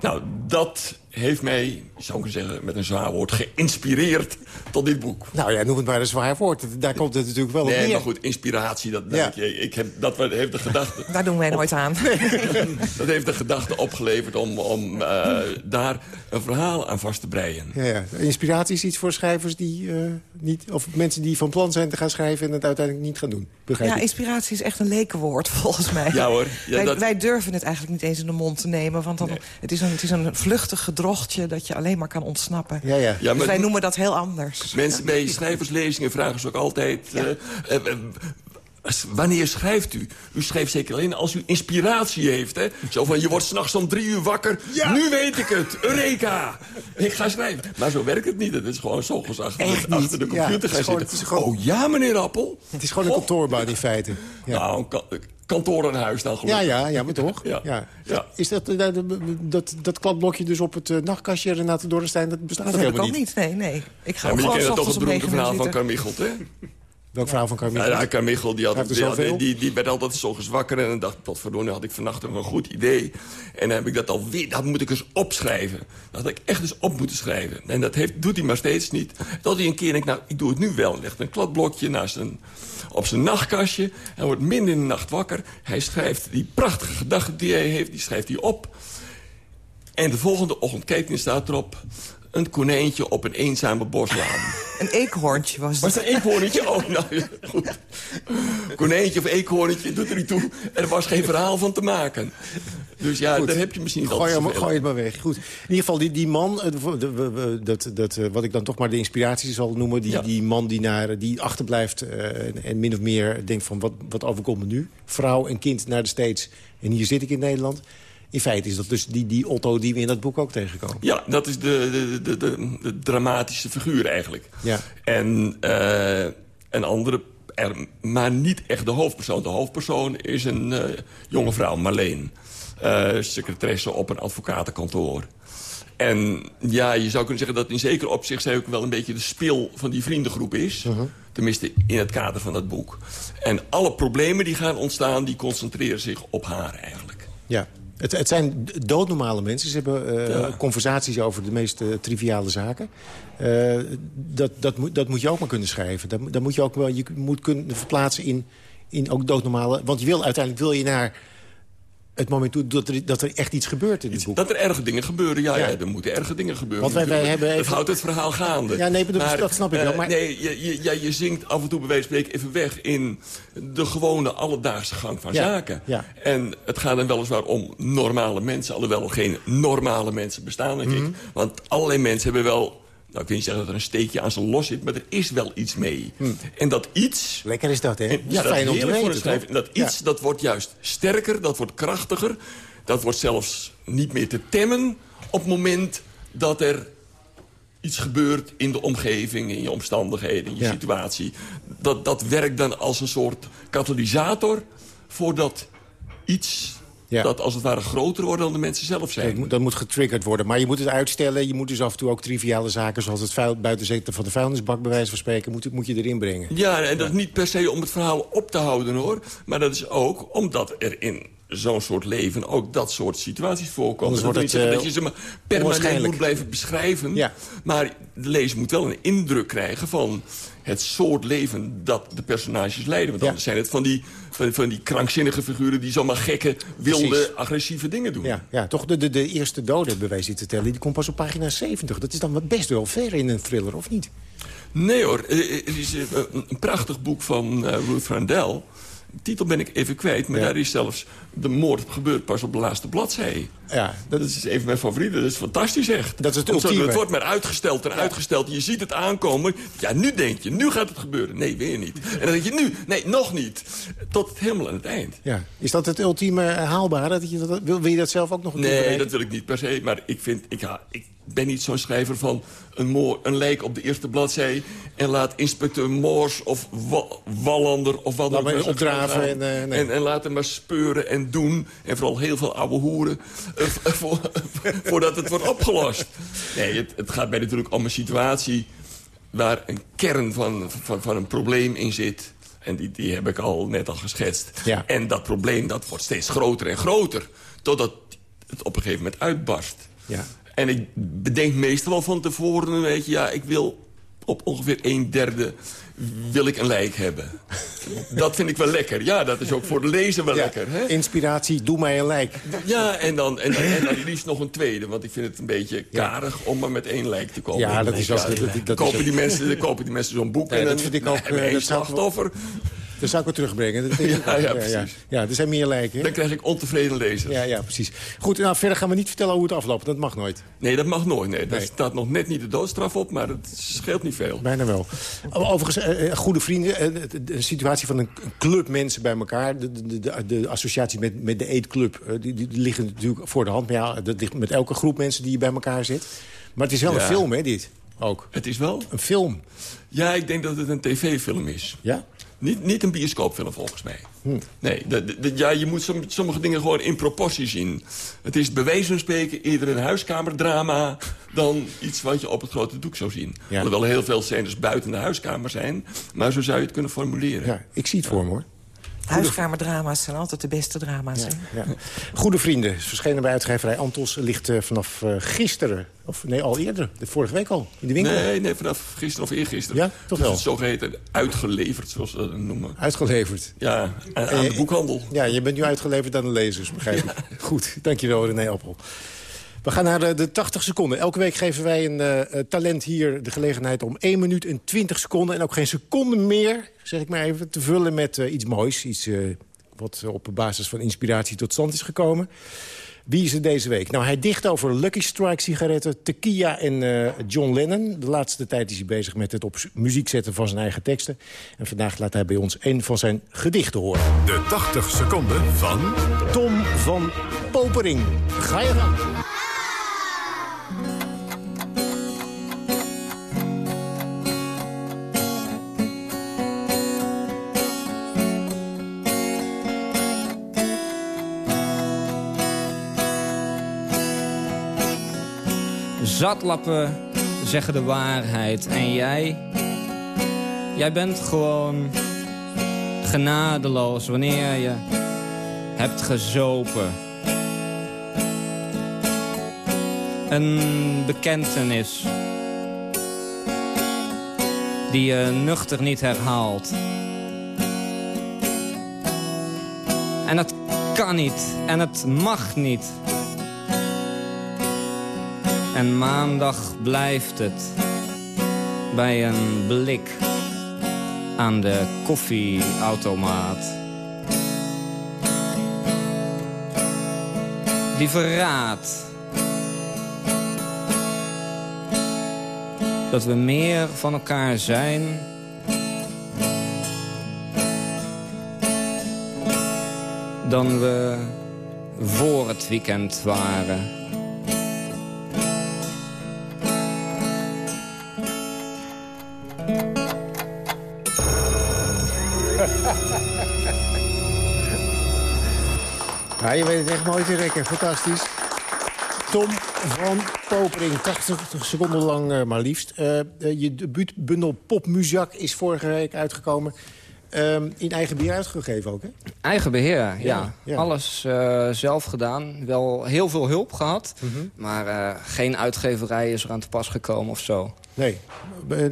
[SPEAKER 9] Nou, dat heeft mij, zou ik zeggen, met een zwaar woord... geïnspireerd tot dit boek.
[SPEAKER 7] Nou ja, noem het maar een zwaar woord. Daar komt het natuurlijk wel
[SPEAKER 9] nee,
[SPEAKER 7] op neer.
[SPEAKER 9] maar goed, inspiratie, dat, ja. ik, ik heb, dat heeft de gedachte...
[SPEAKER 10] Daar doen wij nooit aan.
[SPEAKER 9] dat heeft de gedachte opgeleverd om, om uh, daar een verhaal aan vast te breien.
[SPEAKER 7] Ja, ja. Inspiratie is iets voor schrijvers die uh, niet... of mensen die van plan zijn te gaan schrijven... en het uiteindelijk niet gaan doen. Begrijp
[SPEAKER 10] ja,
[SPEAKER 7] ik?
[SPEAKER 10] inspiratie is echt een lekenwoord, volgens mij.
[SPEAKER 9] Ja hoor. Ja,
[SPEAKER 10] wij,
[SPEAKER 9] dat...
[SPEAKER 10] wij, durven het eigenlijk niet eens in de mond te nemen. Want dan, nee. het, is een, het is een vluchtig gedrochtje dat je alleen maar kan ontsnappen.
[SPEAKER 7] Ja, ja.
[SPEAKER 9] ja
[SPEAKER 10] dus wij noemen dat heel anders.
[SPEAKER 9] Mensen bij schrijverslezingen vragen ze ook altijd... Ja. Uh, uh, Wanneer schrijft u? U schrijft zeker alleen als u inspiratie heeft. Hè? Zo van, je wordt s'nachts om drie uur wakker. Ja. Nu weet ik het. Eureka! Ik ga schrijven. Maar zo werkt het niet. Het is gewoon zo achter, achter de computer
[SPEAKER 7] ja,
[SPEAKER 9] gaan
[SPEAKER 7] gewoon,
[SPEAKER 9] zitten.
[SPEAKER 7] Gewoon...
[SPEAKER 9] Oh ja, meneer Appel.
[SPEAKER 7] Het is gewoon een kantoorbaan in feite.
[SPEAKER 9] Ja. Nou, kantoor en huis dan gelukkig.
[SPEAKER 7] Ja, ja, ja, maar toch?
[SPEAKER 9] Ja.
[SPEAKER 7] ja.
[SPEAKER 9] ja.
[SPEAKER 7] Is dat, dat, dat, dat kladblokje dus op het uh, nachtkastje, Renate Dorrestein, dat bestaat
[SPEAKER 10] dat
[SPEAKER 7] helemaal
[SPEAKER 10] niet?
[SPEAKER 7] niet?
[SPEAKER 10] Nee, nee. Ik ga
[SPEAKER 9] ja, maar
[SPEAKER 10] gewoon
[SPEAKER 9] je kent toch het beroemde verhaal van. Carmichelt, hè?
[SPEAKER 7] Welk verhaal van Carmichel?
[SPEAKER 9] Ja, Carmichel die, had,
[SPEAKER 7] die,
[SPEAKER 9] die, die, die, werd altijd zo wakker en dan dacht ik, verdorie, had ik vannacht nog een goed idee. En dan heb ik dat alweer, dat moet ik eens opschrijven. Dat had ik echt eens op moeten schrijven. En dat heeft, doet hij maar steeds niet. Tot hij een keer denkt, nou, ik doe het nu wel. Legt een kladblokje naast een, op zijn nachtkastje. Hij wordt midden in de nacht wakker. Hij schrijft die prachtige gedachten die hij heeft, die schrijft hij op. En de volgende ochtend kijkt hij en staat erop een konijntje op een eenzame boslaan.
[SPEAKER 10] Een eekhoorntje was het.
[SPEAKER 9] Was het een eekhoorntje? Oh, nou ja, goed. Konijntje of eekhoorntje, doet er niet toe. Er was geen verhaal van te maken. Dus ja,
[SPEAKER 7] Goed.
[SPEAKER 9] daar heb je misschien
[SPEAKER 7] Gooi,
[SPEAKER 9] zoveel
[SPEAKER 7] gooi het maar weg. Goed. In ieder geval, die, die man, eh, dat, dat, eh, wat ik dan toch maar de inspiratie zal noemen... die,
[SPEAKER 9] Ja.
[SPEAKER 7] die man die, naar, die achterblijft eh, en, en min of meer denkt van... Wat, wat overkomt me nu? Vrouw en kind naar de States en hier zit ik in Nederland. In feite is dat dus die, die Otto die we in dat boek ook tegenkomen.
[SPEAKER 9] Ja, dat is de, de, de, de, dramatische figuur eigenlijk.
[SPEAKER 7] Ja.
[SPEAKER 9] En eh, En andere, er, maar niet echt de hoofdpersoon. De hoofdpersoon is een uh, jonge vrouw, Marleen. Uh, secretaresse op een advocatenkantoor. En ja, je zou kunnen zeggen dat in zeker opzicht... zij ook wel een beetje de spil van die vriendengroep is. Uh -huh. Tenminste, in het kader van dat boek. En alle problemen die gaan ontstaan, die concentreren zich op haar eigenlijk.
[SPEAKER 7] Ja, het, het zijn doodnormale mensen. Ze hebben ja. conversaties over de meest uh, triviale zaken. Uh, dat, dat, moet, dat moet je ook maar kunnen schrijven. Dat, dat moet je ook wel je moet kunnen verplaatsen in, in ook doodnormale... Want je wil, uiteindelijk wil je naar het moment toe dat er, dat er echt iets gebeurt in dit boek.
[SPEAKER 9] Dat er erge dingen gebeuren, ja, ja. ja er moeten erge dingen gebeuren.
[SPEAKER 7] Want wij, wij hebben even...
[SPEAKER 9] Het houdt het verhaal gaande.
[SPEAKER 7] Ja, nee, dat, maar, dat snap ik wel. Maar...
[SPEAKER 9] Uh, nee, je, je, ja, je zingt af en toe bij wijze van spreken even weg... in de gewone alledaagse gang van
[SPEAKER 7] ja.
[SPEAKER 9] zaken.
[SPEAKER 7] Ja.
[SPEAKER 9] En het gaat dan weliswaar om normale mensen... alhoewel er geen normale mensen bestaan, denk ik.
[SPEAKER 7] Mhm.
[SPEAKER 9] Want allerlei mensen hebben wel nou, ik wil niet zeggen dat er een steekje aan ze los zit, maar er is wel iets mee.
[SPEAKER 7] Hm.
[SPEAKER 9] En dat iets...
[SPEAKER 7] Lekker is dat, hè?
[SPEAKER 9] En, ja,
[SPEAKER 7] fijn om te weten,
[SPEAKER 9] schrijven. En dat iets, ja. dat wordt juist sterker, dat wordt krachtiger. Dat wordt zelfs niet meer te temmen op het moment dat er iets gebeurt in de omgeving, in je omstandigheden, in je
[SPEAKER 7] Ja.
[SPEAKER 9] situatie. Dat, dat werkt dan als een soort katalysator voor dat iets
[SPEAKER 7] Ja.
[SPEAKER 9] dat als het ware groter wordt dan de mensen zelf zijn.
[SPEAKER 7] Dat moet, dat moet getriggerd worden. Maar je moet het uitstellen. Je moet dus af en toe ook triviale zaken... zoals het vuil, van de vuilnisbak, bij wijze van spreken... moet, moet je erin brengen.
[SPEAKER 9] Ja, en dat is niet per se om het verhaal op te houden, hoor. Maar dat is ook omdat er in zo'n soort leven ook dat soort situaties voorkomen. Dat
[SPEAKER 7] het, eh,
[SPEAKER 9] dat je ze maar permanent
[SPEAKER 7] onwaarschijnlijk.
[SPEAKER 9] moet blijven beschrijven.
[SPEAKER 7] Ja.
[SPEAKER 9] Maar de lezer moet wel een indruk krijgen van het soort leven dat de personages leiden. Want
[SPEAKER 7] Ja.
[SPEAKER 9] anders zijn het van die, van, van die krankzinnige figuren... die zomaar gekke, wilde,
[SPEAKER 7] Precies.
[SPEAKER 9] agressieve dingen doen.
[SPEAKER 7] Ja, ja toch de, de, de eerste dode, bij wijze te tellen... die komt pas op pagina 70. Dat is dan best wel ver in een thriller, of niet?
[SPEAKER 9] Nee hoor, Eh, er is eh, een prachtig boek van eh, Ruth Randell. Titel ben ik even kwijt, maar
[SPEAKER 7] Ja.
[SPEAKER 9] daar is zelfs de moord gebeurd pas op de laatste bladzij.
[SPEAKER 7] Ja,
[SPEAKER 9] Dat is een van mijn favorieten, dat is fantastisch echt.
[SPEAKER 7] Dat is het ultieme.
[SPEAKER 9] Het wordt maar uitgesteld en uitgesteld. Je ziet het aankomen. Ja, nu denk je, nu gaat het gebeuren. Nee, weer niet. En dan denk je nu, nee, nog niet. Tot het helemaal aan het eind.
[SPEAKER 7] Ja. Is dat het ultieme haalbare? Dat je dat, wil, wil je dat zelf ook nog een keer
[SPEAKER 9] Nee, dat wil ik niet per se. Maar ik, vind, ik, ik ben niet zo'n schrijver van een, moor, een lijk op de eerste bladzij... en laat inspecteur Moors of Wa- Wallander of wat dan ook
[SPEAKER 7] opdraven en, eh, nee.
[SPEAKER 9] en, en laat hem maar speuren en doen. En vooral heel veel oude hoeren. eh, voor- voordat het wordt opgelost. Nee, het, het gaat mij natuurlijk om een situatie... waar een kern van, van, van een probleem in zit... En die, die heb ik al net al geschetst.
[SPEAKER 7] Ja.
[SPEAKER 9] En dat probleem dat wordt steeds groter en groter. Totdat het op een gegeven moment uitbarst.
[SPEAKER 7] Ja.
[SPEAKER 9] En ik bedenk meestal wel van tevoren, weet je, ja, ik wil op ongeveer een derde wil ik een lijk hebben. dat vind ik wel lekker. Ja, dat is ook voor de lezer wel
[SPEAKER 7] Ja,
[SPEAKER 9] lekker. Hè?
[SPEAKER 7] Inspiratie, doe mij een lijk.
[SPEAKER 9] Ja, en dan, en, dan, en dan liefst nog een tweede. Want ik vind het een beetje karig om maar met één lijk te komen.
[SPEAKER 7] Ja, dat is ook-
[SPEAKER 9] Ja,
[SPEAKER 7] dat- dat-
[SPEAKER 9] kopen,
[SPEAKER 7] is
[SPEAKER 9] die mensen, dan kopen die mensen zo'n boek en
[SPEAKER 7] dat vind ik ook,
[SPEAKER 9] we
[SPEAKER 7] eh,
[SPEAKER 9] slachtoffer.
[SPEAKER 7] Dat zou ik wel terugbrengen. Dat
[SPEAKER 9] Ja,
[SPEAKER 7] ook.
[SPEAKER 9] ja,
[SPEAKER 7] ja,
[SPEAKER 9] precies.
[SPEAKER 7] ja, er zijn meer lijken.
[SPEAKER 9] Dan krijg ik ontevreden lezers.
[SPEAKER 7] Ja, ja, precies. Goed, nou, verder gaan we niet vertellen hoe het afloopt. Dat mag nooit.
[SPEAKER 9] Nee, dat mag nooit. Nee. Daar staat nog net niet de doodstraf op, maar het scheelt niet veel.
[SPEAKER 7] Bijna wel. Overigens, eh, eh, goede vrienden, eh, de, situatie van een een club mensen bij elkaar. De, de, de, de associatie met, met de eetclub, die, die liggen natuurlijk voor de hand. Maar ja, dat ligt met elke groep mensen die bij elkaar zit. Maar het is wel een film, hè, dit? Ook.
[SPEAKER 9] Het is wel?
[SPEAKER 7] Een film.
[SPEAKER 9] Ja, ik denk dat het een tv-film is.
[SPEAKER 7] Ja?
[SPEAKER 9] Niet, niet een bioscoopfilm volgens mij.
[SPEAKER 7] Hm.
[SPEAKER 9] Nee, de, de- de- ja, je moet som- sommige dingen gewoon in proportie zien. Het is van spreken eerder een huiskamerdrama... dan iets wat je op het grote doek zou zien.
[SPEAKER 7] Ja.
[SPEAKER 9] Alhoewel heel veel scènes buiten de huiskamer zijn. Maar zo zou je het kunnen formuleren.
[SPEAKER 7] Ja, ik zie het voor me, hoor.
[SPEAKER 10] Huiskamerdrama's zijn altijd de beste drama's. hè?
[SPEAKER 7] Ja. Goede vrienden, is verschenen bij uitgeverij Antos. Ligt eh, vanaf eh, gisteren, of nee, al eerder, de vorige week al, in de winkel.
[SPEAKER 9] Nee, nee, vanaf gisteren of eergisteren.
[SPEAKER 7] Ja, toch
[SPEAKER 9] Dus
[SPEAKER 7] wel.
[SPEAKER 9] het zogeheten uitgeleverd, zoals ze dat noemen.
[SPEAKER 7] Uitgeleverd.
[SPEAKER 9] Ja, aan, aan de
[SPEAKER 7] Eh,
[SPEAKER 9] boekhandel.
[SPEAKER 7] Ja, je bent nu uitgeleverd aan de lezers, begrijp ik. Goed, dankjewel René Appel. We gaan naar de, de 80 seconden. Elke week geven wij een eh, eh, talent hier de gelegenheid om 1 minuut en 20 seconden... en ook geen seconde meer, zeg ik maar even, te vullen met eh, iets moois. Iets eh, wat op basis van inspiratie tot stand is gekomen. Wie is het deze week? Nou, hij dicht over Lucky Strike sigaretten, tequila en eh, John Lennon. De laatste tijd is hij bezig met het op muziek zetten van zijn eigen teksten. En vandaag laat hij bij ons een van zijn gedichten horen.
[SPEAKER 13] De 80 seconden van...
[SPEAKER 7] Tom van Popering. Ga je gang.
[SPEAKER 14] Zatlappen zeggen de waarheid. En jij, jij bent gewoon genadeloos wanneer je hebt gezopen. Een bekentenis die je nuchter niet herhaalt. En het kan niet en het mag niet. En maandag blijft het bij een blik aan de koffieautomaat. Die verraadt dat we meer van elkaar zijn dan we voor het weekend waren.
[SPEAKER 7] Ja, je weet het echt mooi te rekken. Fantastisch. Tom van Popering, 80 seconden lang uh, maar liefst. Uh, je debuutbundel Popmuzak is vorige week uitgekomen. Uh, in eigen beheer uitgegeven ook, hè?
[SPEAKER 14] Eigen beheer, ja. ja, ja. Alles zelf gedaan. Wel heel veel hulp gehad. Mm -hmm. Maar geen uitgeverij is er aan te pas gekomen of zo.
[SPEAKER 7] Nee.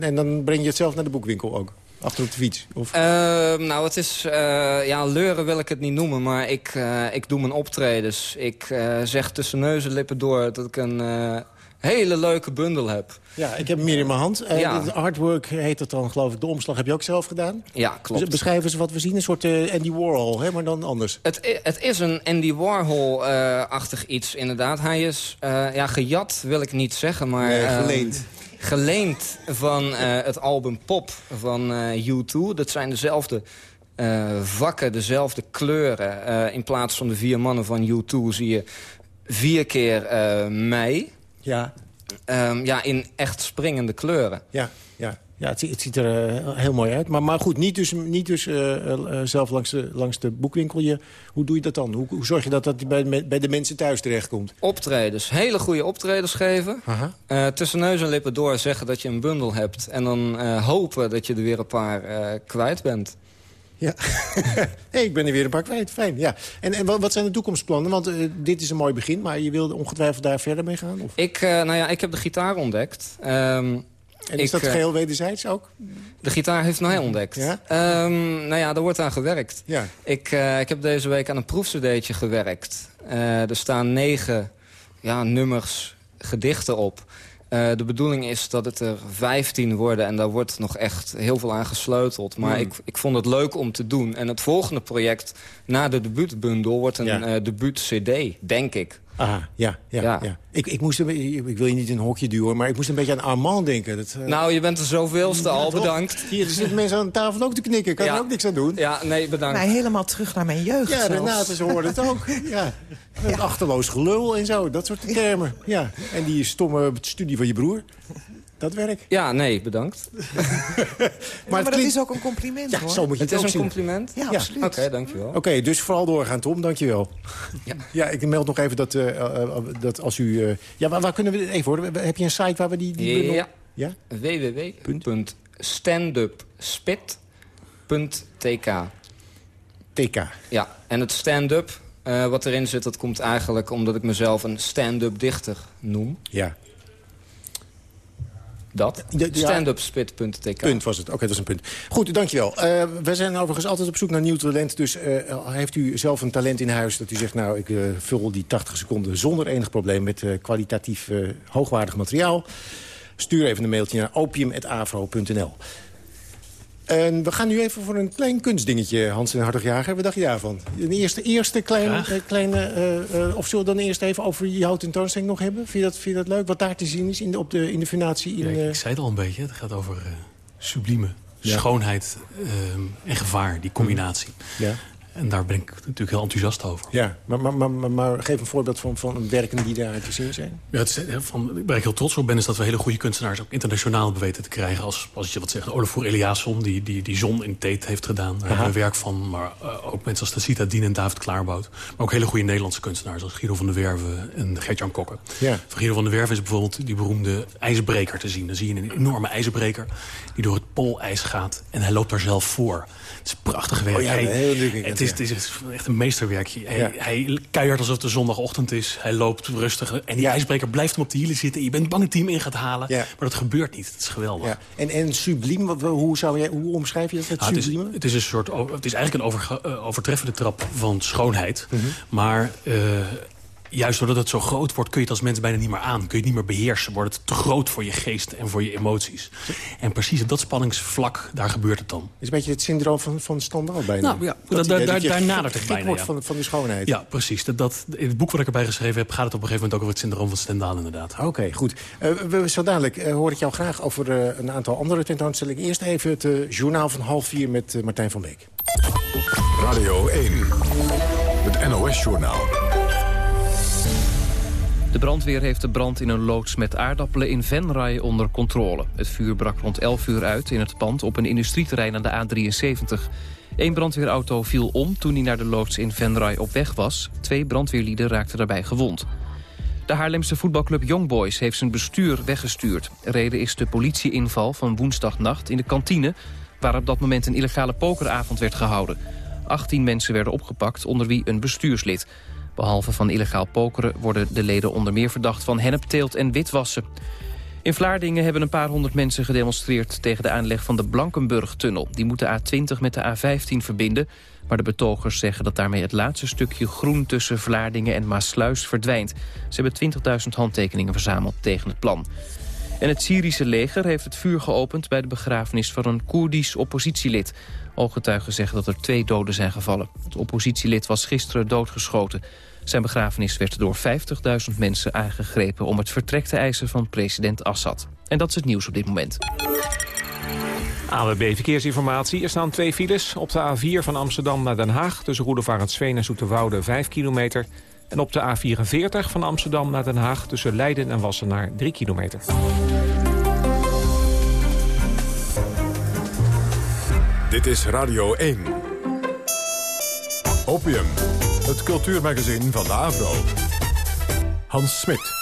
[SPEAKER 7] En dan breng je het zelf naar de boekwinkel ook? Achter op de fiets? Of?
[SPEAKER 14] Uh, nou, het is... Uh, ja, leuren wil ik het niet noemen, maar ik, uh, ik doe mijn optredens. Ik zeg tussen neus en lippen door dat ik een hele leuke bundel heb.
[SPEAKER 7] Ja, ik heb hem hier in mijn hand. Ja. Het artwork heet het dan, geloof ik. De omslag heb je ook zelf gedaan?
[SPEAKER 14] Ja, klopt.
[SPEAKER 7] Beschrijf eens wat we zien. Een soort Andy Warhol, hè, maar dan anders.
[SPEAKER 14] Het, het is een Andy Warhol-achtig iets, inderdaad. Hij is ja, gejat, wil ik niet zeggen, maar...
[SPEAKER 7] Nee, geleend
[SPEAKER 14] geleend van uh, het album Pop van uh, U2. Dat zijn dezelfde uh, vakken, dezelfde kleuren. in plaats van de vier mannen van U2 zie je vier keer mij.
[SPEAKER 7] Ja.
[SPEAKER 14] Um, ja, in echt springende kleuren.
[SPEAKER 7] Ja, ja. Ja, het, het ziet er uh, heel mooi uit. Maar, maar goed, niet dus, niet dus uh, uh, zelf langs de, langs de boekwinkel. Je, hoe doe je dat dan? Hoe, hoe zorg je dat dat bij, bij de mensen thuis terechtkomt?
[SPEAKER 14] Optredens. Hele goede optredens geven. tussen neus en lippen door zeggen dat je een bundel hebt. En dan hopen dat je er weer een paar kwijt bent.
[SPEAKER 7] Ja, hey, ik ben er weer een paar kwijt. Fijn, ja. En, en wat zijn de toekomstplannen? Want uh, dit is een mooi begin, maar je wilde ongetwijfeld daar verder mee gaan? Of?
[SPEAKER 14] Ik, uh, nou ja, ik heb de gitaar ontdekt. Um,
[SPEAKER 7] en is
[SPEAKER 14] ik,
[SPEAKER 7] dat geheel wederzijds ook?
[SPEAKER 14] De gitaar heeft mij ontdekt. Ja? Um, nou ja, daar wordt aan gewerkt.
[SPEAKER 7] Ja.
[SPEAKER 14] Ik, uh, ik heb deze week aan een proefcd'tje gewerkt. er staan negen ja, nummers, gedichten op. Uh, de bedoeling is dat het er 15 worden en daar wordt nog echt heel veel aan gesleuteld. Maar mm. ik, ik vond het leuk om te doen. En het volgende project na de debuutbundel wordt een ja. debuut-cd, denk ik.
[SPEAKER 7] Aha, ja, ja, ja. ja. Ik, ik, moest een, ik wil je niet in een hokje duwen, maar ik moest een beetje aan Armand denken. Dat,
[SPEAKER 14] uh... Nou, je bent er zoveelste ja, al, bedankt.
[SPEAKER 7] Hier zitten mensen aan tafel ook te knikken, kan ja. er ook niks aan doen.
[SPEAKER 14] Ja, nee, bedankt.
[SPEAKER 10] Nee, helemaal terug naar mijn jeugd
[SPEAKER 7] Ja, Renate, ze hoorden het ook. Ja. ja. Achterloos gelul en zo, dat soort termen. Ja. En die stomme studie van je broer. Dat werk.
[SPEAKER 14] Ja, nee, bedankt.
[SPEAKER 10] maar, maar dat is ook een compliment,
[SPEAKER 7] ja,
[SPEAKER 10] hoor.
[SPEAKER 7] Zo moet je
[SPEAKER 14] het,
[SPEAKER 7] het
[SPEAKER 14] is een
[SPEAKER 7] zien.
[SPEAKER 14] compliment?
[SPEAKER 10] Ja, absoluut.
[SPEAKER 14] Oké, okay, dankjewel.
[SPEAKER 7] Oké, okay, dus vooral doorgaan, Tom. Dankjewel. Ja, ja ik meld nog even dat, uh, uh, dat als u... Uh, ja, waar, waar, kunnen we... Even hoor, heb je een site waar we die... die
[SPEAKER 14] ja.
[SPEAKER 7] ja?
[SPEAKER 14] www.standupspit.tk
[SPEAKER 7] TK.
[SPEAKER 14] Ja, en het stand-up... wat erin zit, dat komt eigenlijk omdat ik mezelf een stand-up dichter noem.
[SPEAKER 7] Ja.
[SPEAKER 14] Dat? Standupspit.tk.
[SPEAKER 7] Punt was het. Oké, okay, dat was een punt. Goed, dankjewel. Uh, wij zijn overigens altijd op zoek naar nieuw talent. Dus uh, heeft u zelf een talent in huis dat u zegt... nou, ik uh, vul die 80 seconden zonder enig probleem... met kwalitatief hoogwaardig materiaal. Stuur even een mailtje naar opium.avro.nl. En we gaan nu even voor een klein kunstdingetje, Hans en Hartogjager. Wat dacht je daarvan? Een eerste, eerste kleine... Uh, kleine uh, uh, of zullen we dan eerst even over jouw tentoonstelling nog hebben? Vind je dat, vind je dat leuk? Wat daar te zien is in de, op de, in de? In,
[SPEAKER 8] ja, ik, ik, zei het al een beetje. Het gaat over sublieme. Ja. Schoonheid en gevaar, die combinatie.
[SPEAKER 7] Ja.
[SPEAKER 8] En daar ben ik natuurlijk heel enthousiast over.
[SPEAKER 7] Ja, maar, maar, maar, maar, geef een voorbeeld van, van werken die daar te zien zijn.
[SPEAKER 8] Ja, het is, eh, van, waar ik heel trots op ben, is dat we hele goede kunstenaars... ook internationaal weten te krijgen. Als, als je wat zegt, Olafur Eliasson, die, die, die Zon in Tate heeft gedaan. Daar hebben we werk van. Maar uh, ook mensen als Tacita Dien en David Klaarbout. Maar ook hele goede Nederlandse kunstenaars... als Guido van der Werven en Gert-Jan Kokker.
[SPEAKER 7] Ja.
[SPEAKER 8] Van Guido van der Werven is bijvoorbeeld die beroemde ijsbreker te zien. Dan zie je een enorme ijsbreker die door het poolijs gaat. En hij loopt daar zelf voor. Het is prachtig werk.
[SPEAKER 7] Oh ja, heel leuk,
[SPEAKER 8] het, is, het is echt een meesterwerkje. Hij,
[SPEAKER 7] Ja.
[SPEAKER 8] hij keihard alsof het een zondagochtend is. Hij loopt rustig. En die ijsbreker blijft hem op de hielen zitten. Je bent bang dat hij hem in gaat halen.
[SPEAKER 7] Ja.
[SPEAKER 8] Maar dat gebeurt niet. Het is geweldig.
[SPEAKER 7] Ja. En, en subliem, wat- hoe, zou jij, hoe omschrijf je dat, het
[SPEAKER 8] het, is,
[SPEAKER 7] sublieme?
[SPEAKER 8] het is een soort, het is eigenlijk een eh, overtreffende trap van schoonheid.
[SPEAKER 7] Mhm.
[SPEAKER 8] Maar eh, juist doordat het zo groot wordt, kun je het als mens bijna niet meer aan. Kun je het niet meer beheersen. Wordt het te groot voor je geest en voor je emoties. En precies op dat spanningsvlak, daar gebeurt het dan.
[SPEAKER 7] is een beetje het syndroom van, van Standaal bijna.
[SPEAKER 8] Nou ja,
[SPEAKER 7] Dat
[SPEAKER 8] daar
[SPEAKER 7] gek-
[SPEAKER 8] nadert het bijna,
[SPEAKER 7] wordt
[SPEAKER 8] ja.
[SPEAKER 7] van, van die schoonheid.
[SPEAKER 8] Ja, precies. Dat, dat, in het boek wat ik erbij geschreven heb... gaat het op een gegeven moment ook over het syndroom van Stendhal inderdaad.
[SPEAKER 7] Oké, goed. Eh, we, zo dadelijk eh, hoor ik jou graag over eh, een aantal andere tentoonstellingen. Eerst even het eh, journaal van half vier met Martijn van Beek.
[SPEAKER 13] Radio 1, het NOS-journaal.
[SPEAKER 15] De brandweer heeft de brand in een loods met aardappelen in Venray onder controle. Het vuur brak rond 11 uur uit in het pand op een industrieterrein aan de A73. Eén brandweerauto viel om toen hij naar de loods in Venray op weg was. Twee brandweerlieden raakten daarbij gewond. De Haarlemse voetbalclub Young Boys heeft zijn bestuur weggestuurd. Reden is de politieinval van woensdagnacht in de kantine... waar op dat moment een illegale pokeravond werd gehouden. 18 mensen werden opgepakt, onder wie een bestuurslid. Behalve van illegaal pokeren worden de leden onder meer verdacht... van hennepteelt en witwassen. In Vlaardingen hebben een paar honderd mensen gedemonstreerd... tegen de aanleg van de Blankenburg-tunnel. Die moet de A20 met de A15 verbinden... maar de betogers zeggen dat daarmee het laatste stukje groen... tussen Vlaardingen en Maasluis verdwijnt. Ze hebben 20.000 handtekeningen verzameld tegen het plan. En het Syrische leger heeft het vuur geopend... bij de begrafenis van een Koerdisch oppositielid. Ooggetuigen zeggen dat er twee doden zijn gevallen. Het oppositielid was gisteren doodgeschoten. Zijn begrafenis werd door 50.000 mensen aangegrepen... om het vertrek te eisen van president Assad. En dat is het nieuws op dit moment.
[SPEAKER 2] AWB Verkeersinformatie. Er staan twee files. Op de A4 van Amsterdam naar Den Haag... tussen Roedevaartsveen en Zoeterwoude 5 kilometer. En op de A44 van Amsterdam naar Den Haag... tussen Leiden en Wassenaar 3 kilometer.
[SPEAKER 13] Dit is Radio 1. Opium, het cultuurmagazin van de AVRO. Hans Smit.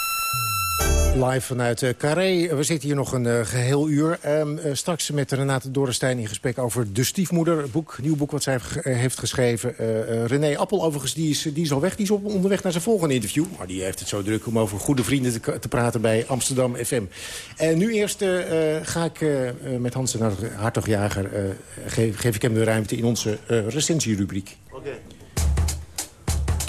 [SPEAKER 7] Live vanuit eh, Carré. We zitten hier nog een eh, geheel uur. Ehm, eh, straks met Renate Dorrestein in gesprek over De Stiefmoeder. Een boek, nieuw boek wat zij heeft, ge- heeft geschreven. Eh, eh, René Appel overigens, die is, die is al weg. Die is op, onderweg naar zijn volgende interview. Maar die heeft het zo druk om over goede vrienden te, praten bij Amsterdam FM. En nu eerst ga ik met Hans de Hartogjager... eh geef, geef ik hem de ruimte in onze eh recensierubriek.
[SPEAKER 16] Ik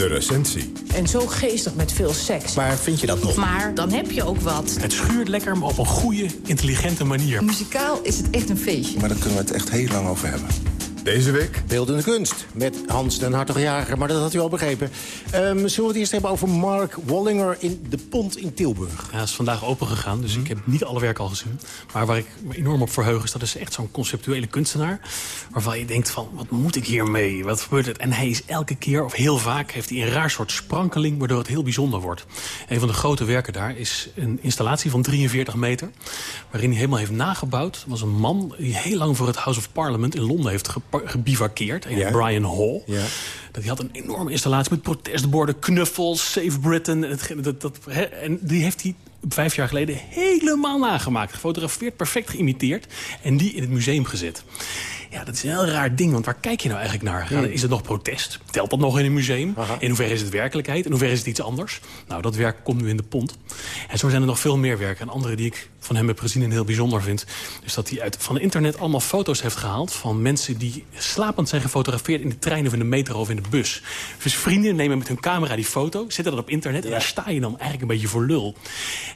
[SPEAKER 13] de recensie.
[SPEAKER 16] En zo geestig met veel seks.
[SPEAKER 17] Maar vind je dat nog?
[SPEAKER 16] Maar dan heb je ook wat.
[SPEAKER 8] Het schuurt lekker, maar op een goede, intelligente manier.
[SPEAKER 18] Muzikaal is het echt een feestje.
[SPEAKER 19] Maar daar kunnen we het echt heel lang over hebben.
[SPEAKER 13] Deze week
[SPEAKER 7] Beeldende kunst met Hans den Hartogjager. Maar dat had u al begrepen. Ehm, zullen we het eerst hebben over Mark Wallinger in De Pont in Tilburg?
[SPEAKER 8] Ja, het is vandaag open gegaan, dus ik heb niet alle werken al gezien. Maar waar ik me enorm op verheug is, dat is echt zo'n conceptuele kunstenaar... waarvan je denkt van, wat moet ik hiermee? Wat gebeurt het? En hij is elke keer, of heel vaak, heeft hij een raar soort sprankeling... waardoor het heel bijzonder wordt. Een van de grote werken daar is een installatie van 43 meter... waarin hij helemaal heeft nagebouwd. Er was een man die heel lang voor het House of Parliament in Londen heeft gepa- gebivakkeerd. Een
[SPEAKER 7] Ja.
[SPEAKER 8] Brian Hall.
[SPEAKER 7] Ja.
[SPEAKER 8] Dat, die had een enorme installatie met protestborden, knuffels, Save Britain. En, het- dat, dat, en die heeft hij vijf jaar geleden helemaal nagemaakt. Gefotografeerd, perfect geïmiteerd. En die in het museum gezet. Ja, dat is een heel raar ding, want waar kijk je nou eigenlijk naar? Gaat- Is het nog protest? Telt dat nog in een museum? In hoeverre is het werkelijkheid? In hoeverre is het iets anders? Nou, dat werk komt nu in de pont. En zo zijn er nog veel meer werken. En andere die ik van hem heb gezien en heel bijzonder vind... is dat hij uit van het internet allemaal foto's heeft gehaald... van mensen die slapend zijn gefotografeerd in de trein of in de metro of in de bus. Dus vrienden nemen met hun camera die foto, zetten dat op internet... en daar sta je dan eigenlijk een beetje voor lul.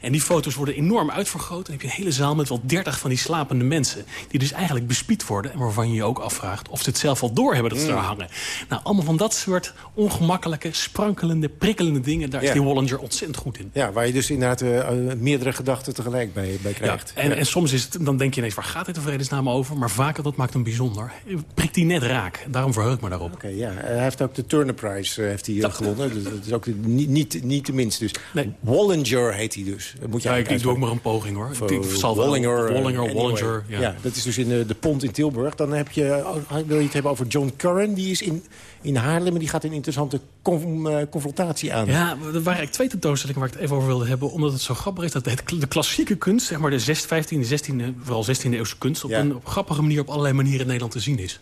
[SPEAKER 8] En die foto's worden enorm uitvergroot. Dan heb je een hele zaal met wel dertig van die slapende mensen... die dus eigenlijk bespied worden en waarvan je je ook afvraagt... of ze het zelf al doorhebben dat ze daar hangen. Nou, allemaal van dat soort ongemakkelijke, sprankelende, prikkelende dingen... daar is die Wallinger ontzettend goed in.
[SPEAKER 7] Ja, waar je dus inderdaad eh, meerdere gedachten tegelijk bij, bij krijgt.
[SPEAKER 8] Ja, en, en soms is het, dan denk je ineens, waar gaat dit in vredesnaam over? Maar vaker, dat maakt hem bijzonder. Prikt hij net raak. Daarom verheug ik me daarop.
[SPEAKER 7] Oké, ja. Hij heeft ook de Turner Prize eh, heeft hij, eh, gewonnen. Dus dat is ook niet, niet, niet de minst. Dus. Wallinger heet hij dus. Moet je
[SPEAKER 8] Ja, ik, doe ook maar een poging, hoor. Ik zal
[SPEAKER 7] Wallinger. eh,
[SPEAKER 8] Wallinger,
[SPEAKER 7] anyway.
[SPEAKER 8] Wallinger, ja.
[SPEAKER 7] dat is dus in de, de Pont in Tilburg. Dan heb je, oh, wil je het hebben over John Curran. Die is in, in Haarlem en die gaat een interessante con- eh, confrontatie aan.
[SPEAKER 8] Ja, er waren eigenlijk twee tentoonstellingen waar ik het even over wilde hebben. Omdat het zo grappig is dat het, de klassieke kunst, zeg maar de 6, 15e, 16e, vooral 16e eeuwse kunst... op een op grappige manier op allerlei manieren in Nederland te zien is.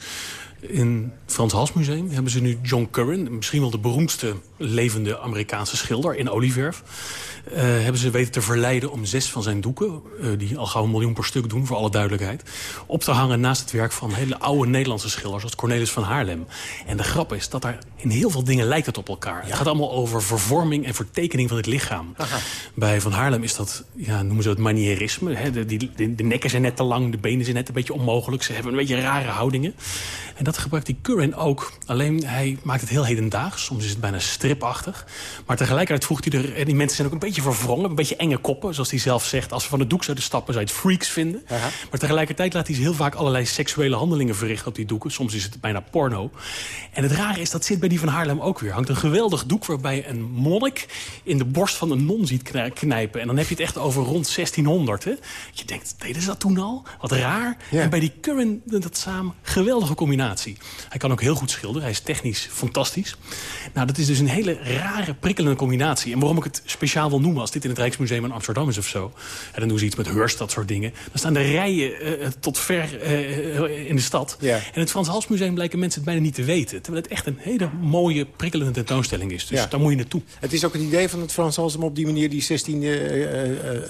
[SPEAKER 8] In het Frans Hals Museum hebben ze nu John Curran... misschien wel de beroemdste levende Amerikaanse schilder in olieverf... eh, hebben ze weten te verleiden om zes van zijn doeken... eh, die al gauw een miljoen per stuk doen, voor alle duidelijkheid... op te hangen naast het werk van hele oude Nederlandse schilders... zoals Cornelis van Haarlem. En de grap is dat daar in heel veel dingen lijkt het op elkaar. Het gaat allemaal over vervorming en vertekening van het lichaam. Bij Van Haarlem is dat, ja, noemen ze het manierisme. Hè? De, die, de, de nekken zijn net te lang, de benen zijn net een beetje onmogelijk. Ze hebben een beetje rare houdingen. En dat gebruikt die Curran ook. Alleen hij maakt het heel hedendaags. Soms is het bijna stripachtig. Maar tegelijkertijd voegt hij er... En die mensen zijn ook een beetje verwrongen. Een beetje enge koppen, zoals hij zelf zegt. Als we van het doek zouden stappen, zou je het freaks vinden. Maar tegelijkertijd laat hij heel vaak allerlei seksuele handelingen verrichten op die doeken. Soms is het bijna porno. En het rare is, dat zit bij die van Haarlem ook weer. hangt een geweldig doek waarbij een monnik... in de borst van een non ziet knij- knijpen. En dan heb je het echt over rond 1600. Hè? Je denkt, deden ze dat toen al? Wat raar. En bij die Curran dat samen, geweldige combinatie. Hij kan ook heel goed schilderen. Hij is technisch fantastisch. Nou, dat is dus een hele rare, prikkelende combinatie. En waarom ik het speciaal wil noemen... als dit in het Rijksmuseum in Amsterdam is of zo... en dan doen ze iets met Hearst, dat soort dingen... dan staan de rijen eh, tot ver eh, in de stad. En het Frans Hals Museum blijken mensen het bijna niet te weten. Terwijl het echt een hele mooie, prikkelende tentoonstelling is. Dus
[SPEAKER 7] Ja.
[SPEAKER 8] daar moet je naartoe.
[SPEAKER 7] Het is ook het idee van het Frans Hals om op die manier die 16e eh, eh, eh,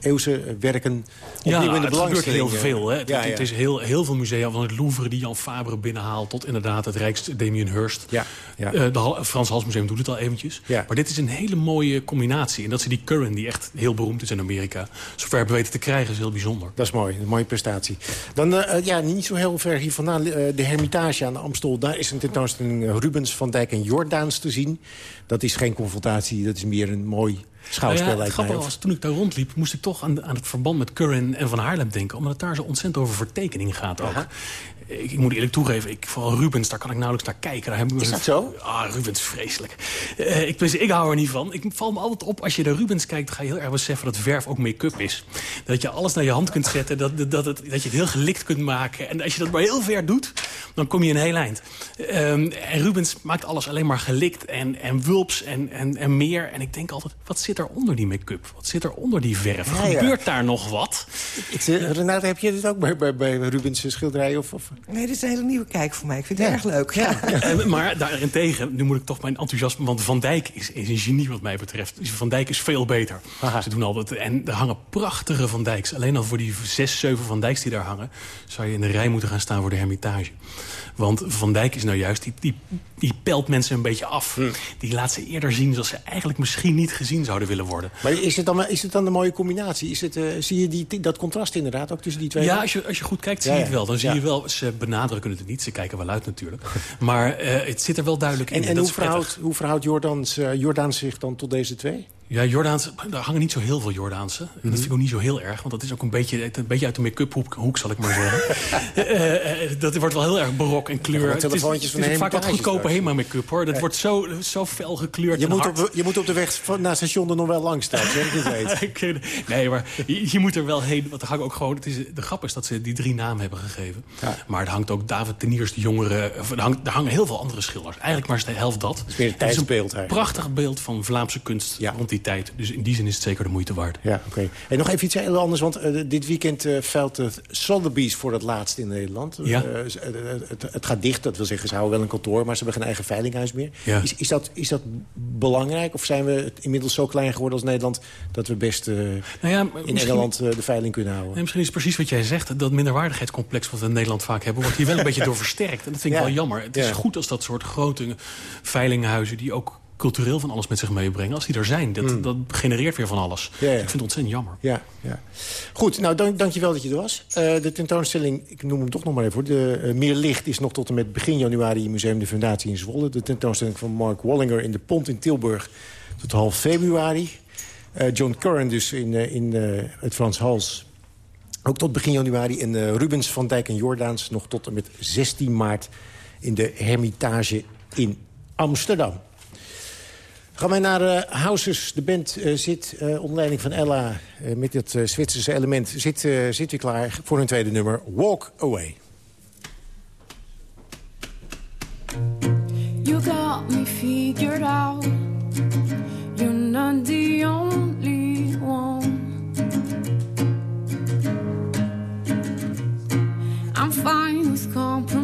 [SPEAKER 7] eeuwse werken opnieuw
[SPEAKER 8] Ja,
[SPEAKER 7] in de
[SPEAKER 8] het gebeurt heel veel. Hè. Het,
[SPEAKER 7] Ja,
[SPEAKER 8] het
[SPEAKER 7] ja.
[SPEAKER 8] is heel, heel veel musea, van het Louvre die Jan Fabre binnenhaalt... tot inderdaad het Rijks Damien Hirst.
[SPEAKER 7] Ja, ja.
[SPEAKER 8] De Frans Hals Museum doet het al eventjes.
[SPEAKER 7] Ja.
[SPEAKER 8] Maar dit is een hele mooie combinatie. En dat ze die Curran, die echt heel beroemd is in Amerika... zover hebben weten te krijgen, is heel bijzonder.
[SPEAKER 7] Dat is mooi, een mooie prestatie. Dan, ja, niet zo heel ver hier vandaan, de Hermitage aan de Amstel. Daar is een tentoonstelling Rubens, Van Dijk en Jordaans te zien. Dat is geen confrontatie, dat is meer een mooi schouwspel,
[SPEAKER 8] Nou ja, het
[SPEAKER 7] lijkt mij.
[SPEAKER 8] grappige was, toen ik daar rondliep, moest ik toch aan, aan het verband met Curran en Van Haarlem denken. Omdat het daar zo ontzettend over vertekening gaat ook. Ik, ik moet eerlijk toegeven, ik, vooral Rubens, daar kan ik nauwelijks naar kijken. Daar
[SPEAKER 7] Is dat zo?
[SPEAKER 8] Ah, Rubens, vreselijk. Eh, ik, ik hou er niet van. Ik val me altijd op, als je naar Rubens kijkt, ga je heel erg beseffen dat verf ook make-up is. Dat je alles naar je hand kunt zetten, dat, dat, dat, het, dat je het heel gelikt kunt maken. En als je dat maar heel ver doet, dan kom je een heel eind. Ehm, en Rubens maakt alles alleen maar gelikt en, en wulps en, en, en meer. En ik denk altijd, wat zit er onder die make-up? Wat zit er onder die verf?
[SPEAKER 7] Ja, ja.
[SPEAKER 8] Gebeurt daar nog wat?
[SPEAKER 7] Ik, Renate, heb je dit ook bij, bij, bij Rubens' schilderij? Of, of?
[SPEAKER 10] Nee, dit is een hele nieuwe kijk voor mij. Ik vind het erg leuk. Ja.
[SPEAKER 8] Maar daarentegen, nu moet ik toch mijn enthousiasme... want Van Dijk is, is een genie wat mij betreft. Dus Van Dijk is veel beter. Ze doen altijd, en er hangen prachtige Van Dijks. Alleen al voor die zes, zeven Van Dijks die daar hangen... zou je in de rij moeten gaan staan voor de Hermitage. Want Van Dijk is nou juist, die, die, die pelt mensen een beetje af. Die laat ze eerder zien zoals ze eigenlijk misschien niet gezien zouden willen worden.
[SPEAKER 7] Maar is het dan, is het dan een mooie combinatie? Is het, eh, zie je die, dat contrast inderdaad ook tussen die twee?
[SPEAKER 8] Ja, als je, als je goed kijkt zie
[SPEAKER 7] Ja,
[SPEAKER 8] je het wel. Dan zie
[SPEAKER 7] Ja.
[SPEAKER 8] je wel, ze benadrukken het niet. Ze kijken wel uit natuurlijk. Maar eh, het zit er wel duidelijk in.
[SPEAKER 7] En, hoe verhoudt, hoe verhoudt Jordans, eh, Jordaans zich dan tot deze twee?
[SPEAKER 8] Ja, Jordaanse, daar hangen niet zo heel veel Jordaanse. En
[SPEAKER 7] Mhm.
[SPEAKER 8] dat vind ik ook niet zo heel erg. Want dat is ook een beetje, een beetje uit de make-up hoek, hoek, zal ik maar zeggen. Eh, eh, dat wordt wel heel erg barok en kleur.
[SPEAKER 7] Ja,
[SPEAKER 8] het is, het vaak wat
[SPEAKER 7] Hermitage
[SPEAKER 8] goedkope
[SPEAKER 7] straks.
[SPEAKER 8] HEMA-make-up, hoor. Dat wordt zo, zo fel gekleurd
[SPEAKER 7] Je moet,
[SPEAKER 8] hard.
[SPEAKER 7] op, je moet op de weg van, naar het station er nog wel langs staan, zeg ik het weet.
[SPEAKER 8] Het. nee, maar je, je moet er wel heen. Want er hangt ook gewoon, het is, de grap is dat ze die drie namen hebben gegeven. Maar er hangt ook David Teniers, de jongere. of Er, hangt, er hangen heel veel andere schilders. Eigenlijk maar de helft dat. Het
[SPEAKER 7] een
[SPEAKER 8] is
[SPEAKER 7] tijdsbeeld
[SPEAKER 8] een
[SPEAKER 7] eigenlijk.
[SPEAKER 8] prachtig beeld van Vlaamse kunst rond die kwaliteit. Dus in die zin is het zeker de moeite waard.
[SPEAKER 7] Ja, oké. En nog even iets heel anders, want eh, dit weekend uh, veld het Sotheby's voor het laatst in Nederland.
[SPEAKER 8] Ja.
[SPEAKER 7] Uh, het, het, gaat dicht, dat wil zeggen, ze houden wel een kantoor... maar ze hebben geen eigen veilinghuis meer.
[SPEAKER 8] Ja.
[SPEAKER 7] Is, is, dat, is dat belangrijk of zijn we inmiddels zo klein geworden als Nederland... dat we best nou ja, in Nederland de veiling kunnen houden?
[SPEAKER 8] Nee, misschien is het precies wat jij zegt. Dat minderwaardigheidscomplex wat we in Nederland vaak hebben... wordt hier wel een beetje door versterkt. En dat vind ik
[SPEAKER 7] Ja.
[SPEAKER 8] wel jammer. Het is goed als dat soort grote veilinghuizen... die ook cultureel van alles met zich meebrengen. Als die er zijn, dat, dat genereert weer van alles.
[SPEAKER 7] Hmm. Ja, ja.
[SPEAKER 8] Ik vind het ontzettend jammer.
[SPEAKER 7] Ja, ja. Goed, nou dank, dankjewel dat je er was. Eh, de tentoonstelling, ik noem hem toch nog maar even... hoor. De eh, Meer Licht is nog tot en met begin januari... in Museum de Fundatie in Zwolle. De tentoonstelling van Mark Wallinger in de Pont in Tilburg... tot half februari. Eh, John Curran dus in, in het Frans Hals... Ook tot begin januari. En Rubens van Dijk en Jordaans nog tot en met 16 maart... in de Hermitage in Amsterdam. Gaan wij naar eh Houses. De band eh, zit eh, onder leiding van Ella met het Zwitserse element. Zit, zit weer klaar voor hun tweede nummer, Walk Away.
[SPEAKER 11] You got me figured out. You're not the only one. I'm fine with compromising,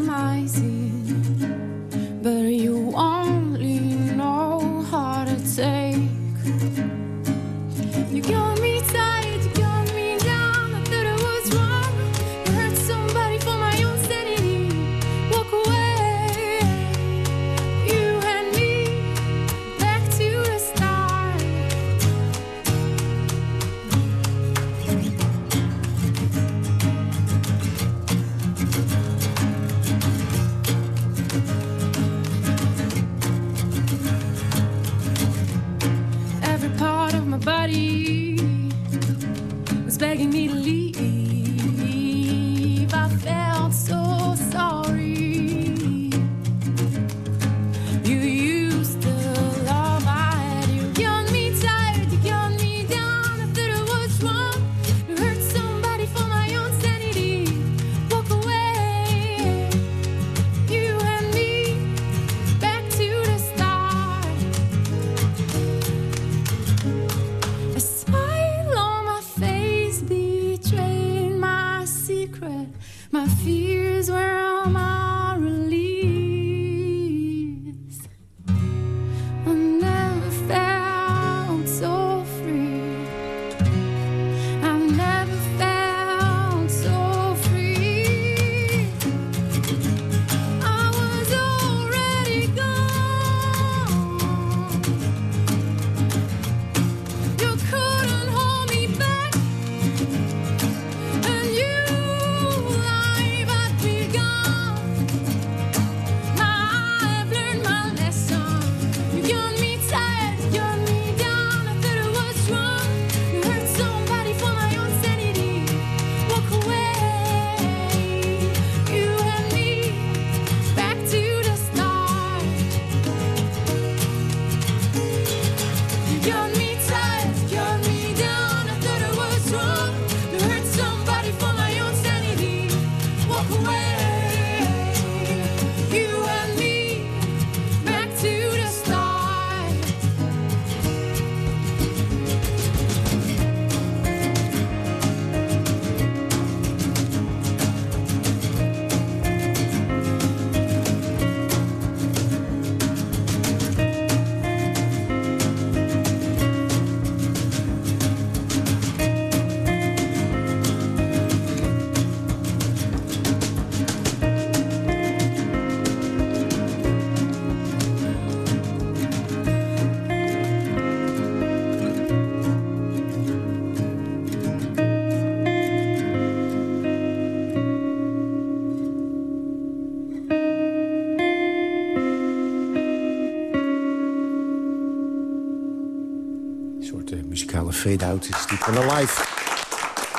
[SPEAKER 7] muzikale fade-out is die van de live.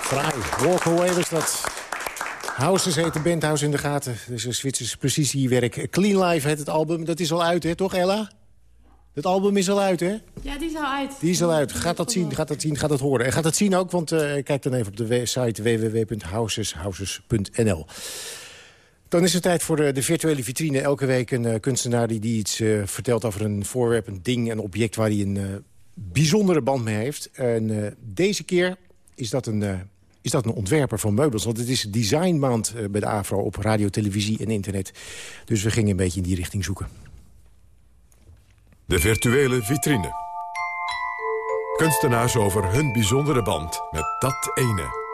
[SPEAKER 7] Fraai. Walk Away was dat. Houses heet de band, House in de gaten. Dus een Zwitsers precisiewerk. Clean Life heet het album. Dat is al uit, hè? Toch, Ella? Het album is al uit, hè?
[SPEAKER 12] Ja, die is al uit.
[SPEAKER 7] Die is al uit. Gaat dat zien, gaat dat zien, gaat dat horen. En gaat dat zien ook, want eh, kijk dan even op de site www.houseshouses.nl. Dan is het tijd voor de, de virtuele vitrine. Elke week een eh, kunstenaar die, die iets eh, vertelt over een voorwerp, een ding, een object... waar hij een, eh, bijzondere band mee heeft. En eh, deze keer is dat een... eh, is dat een ontwerper van meubels? Want het is designmaand eh, bij de AVRO op radio, televisie en internet. Dus we gingen een beetje in die richting zoeken.
[SPEAKER 13] De virtuele vitrine. Kunstenaars over hun bijzondere band met dat ene.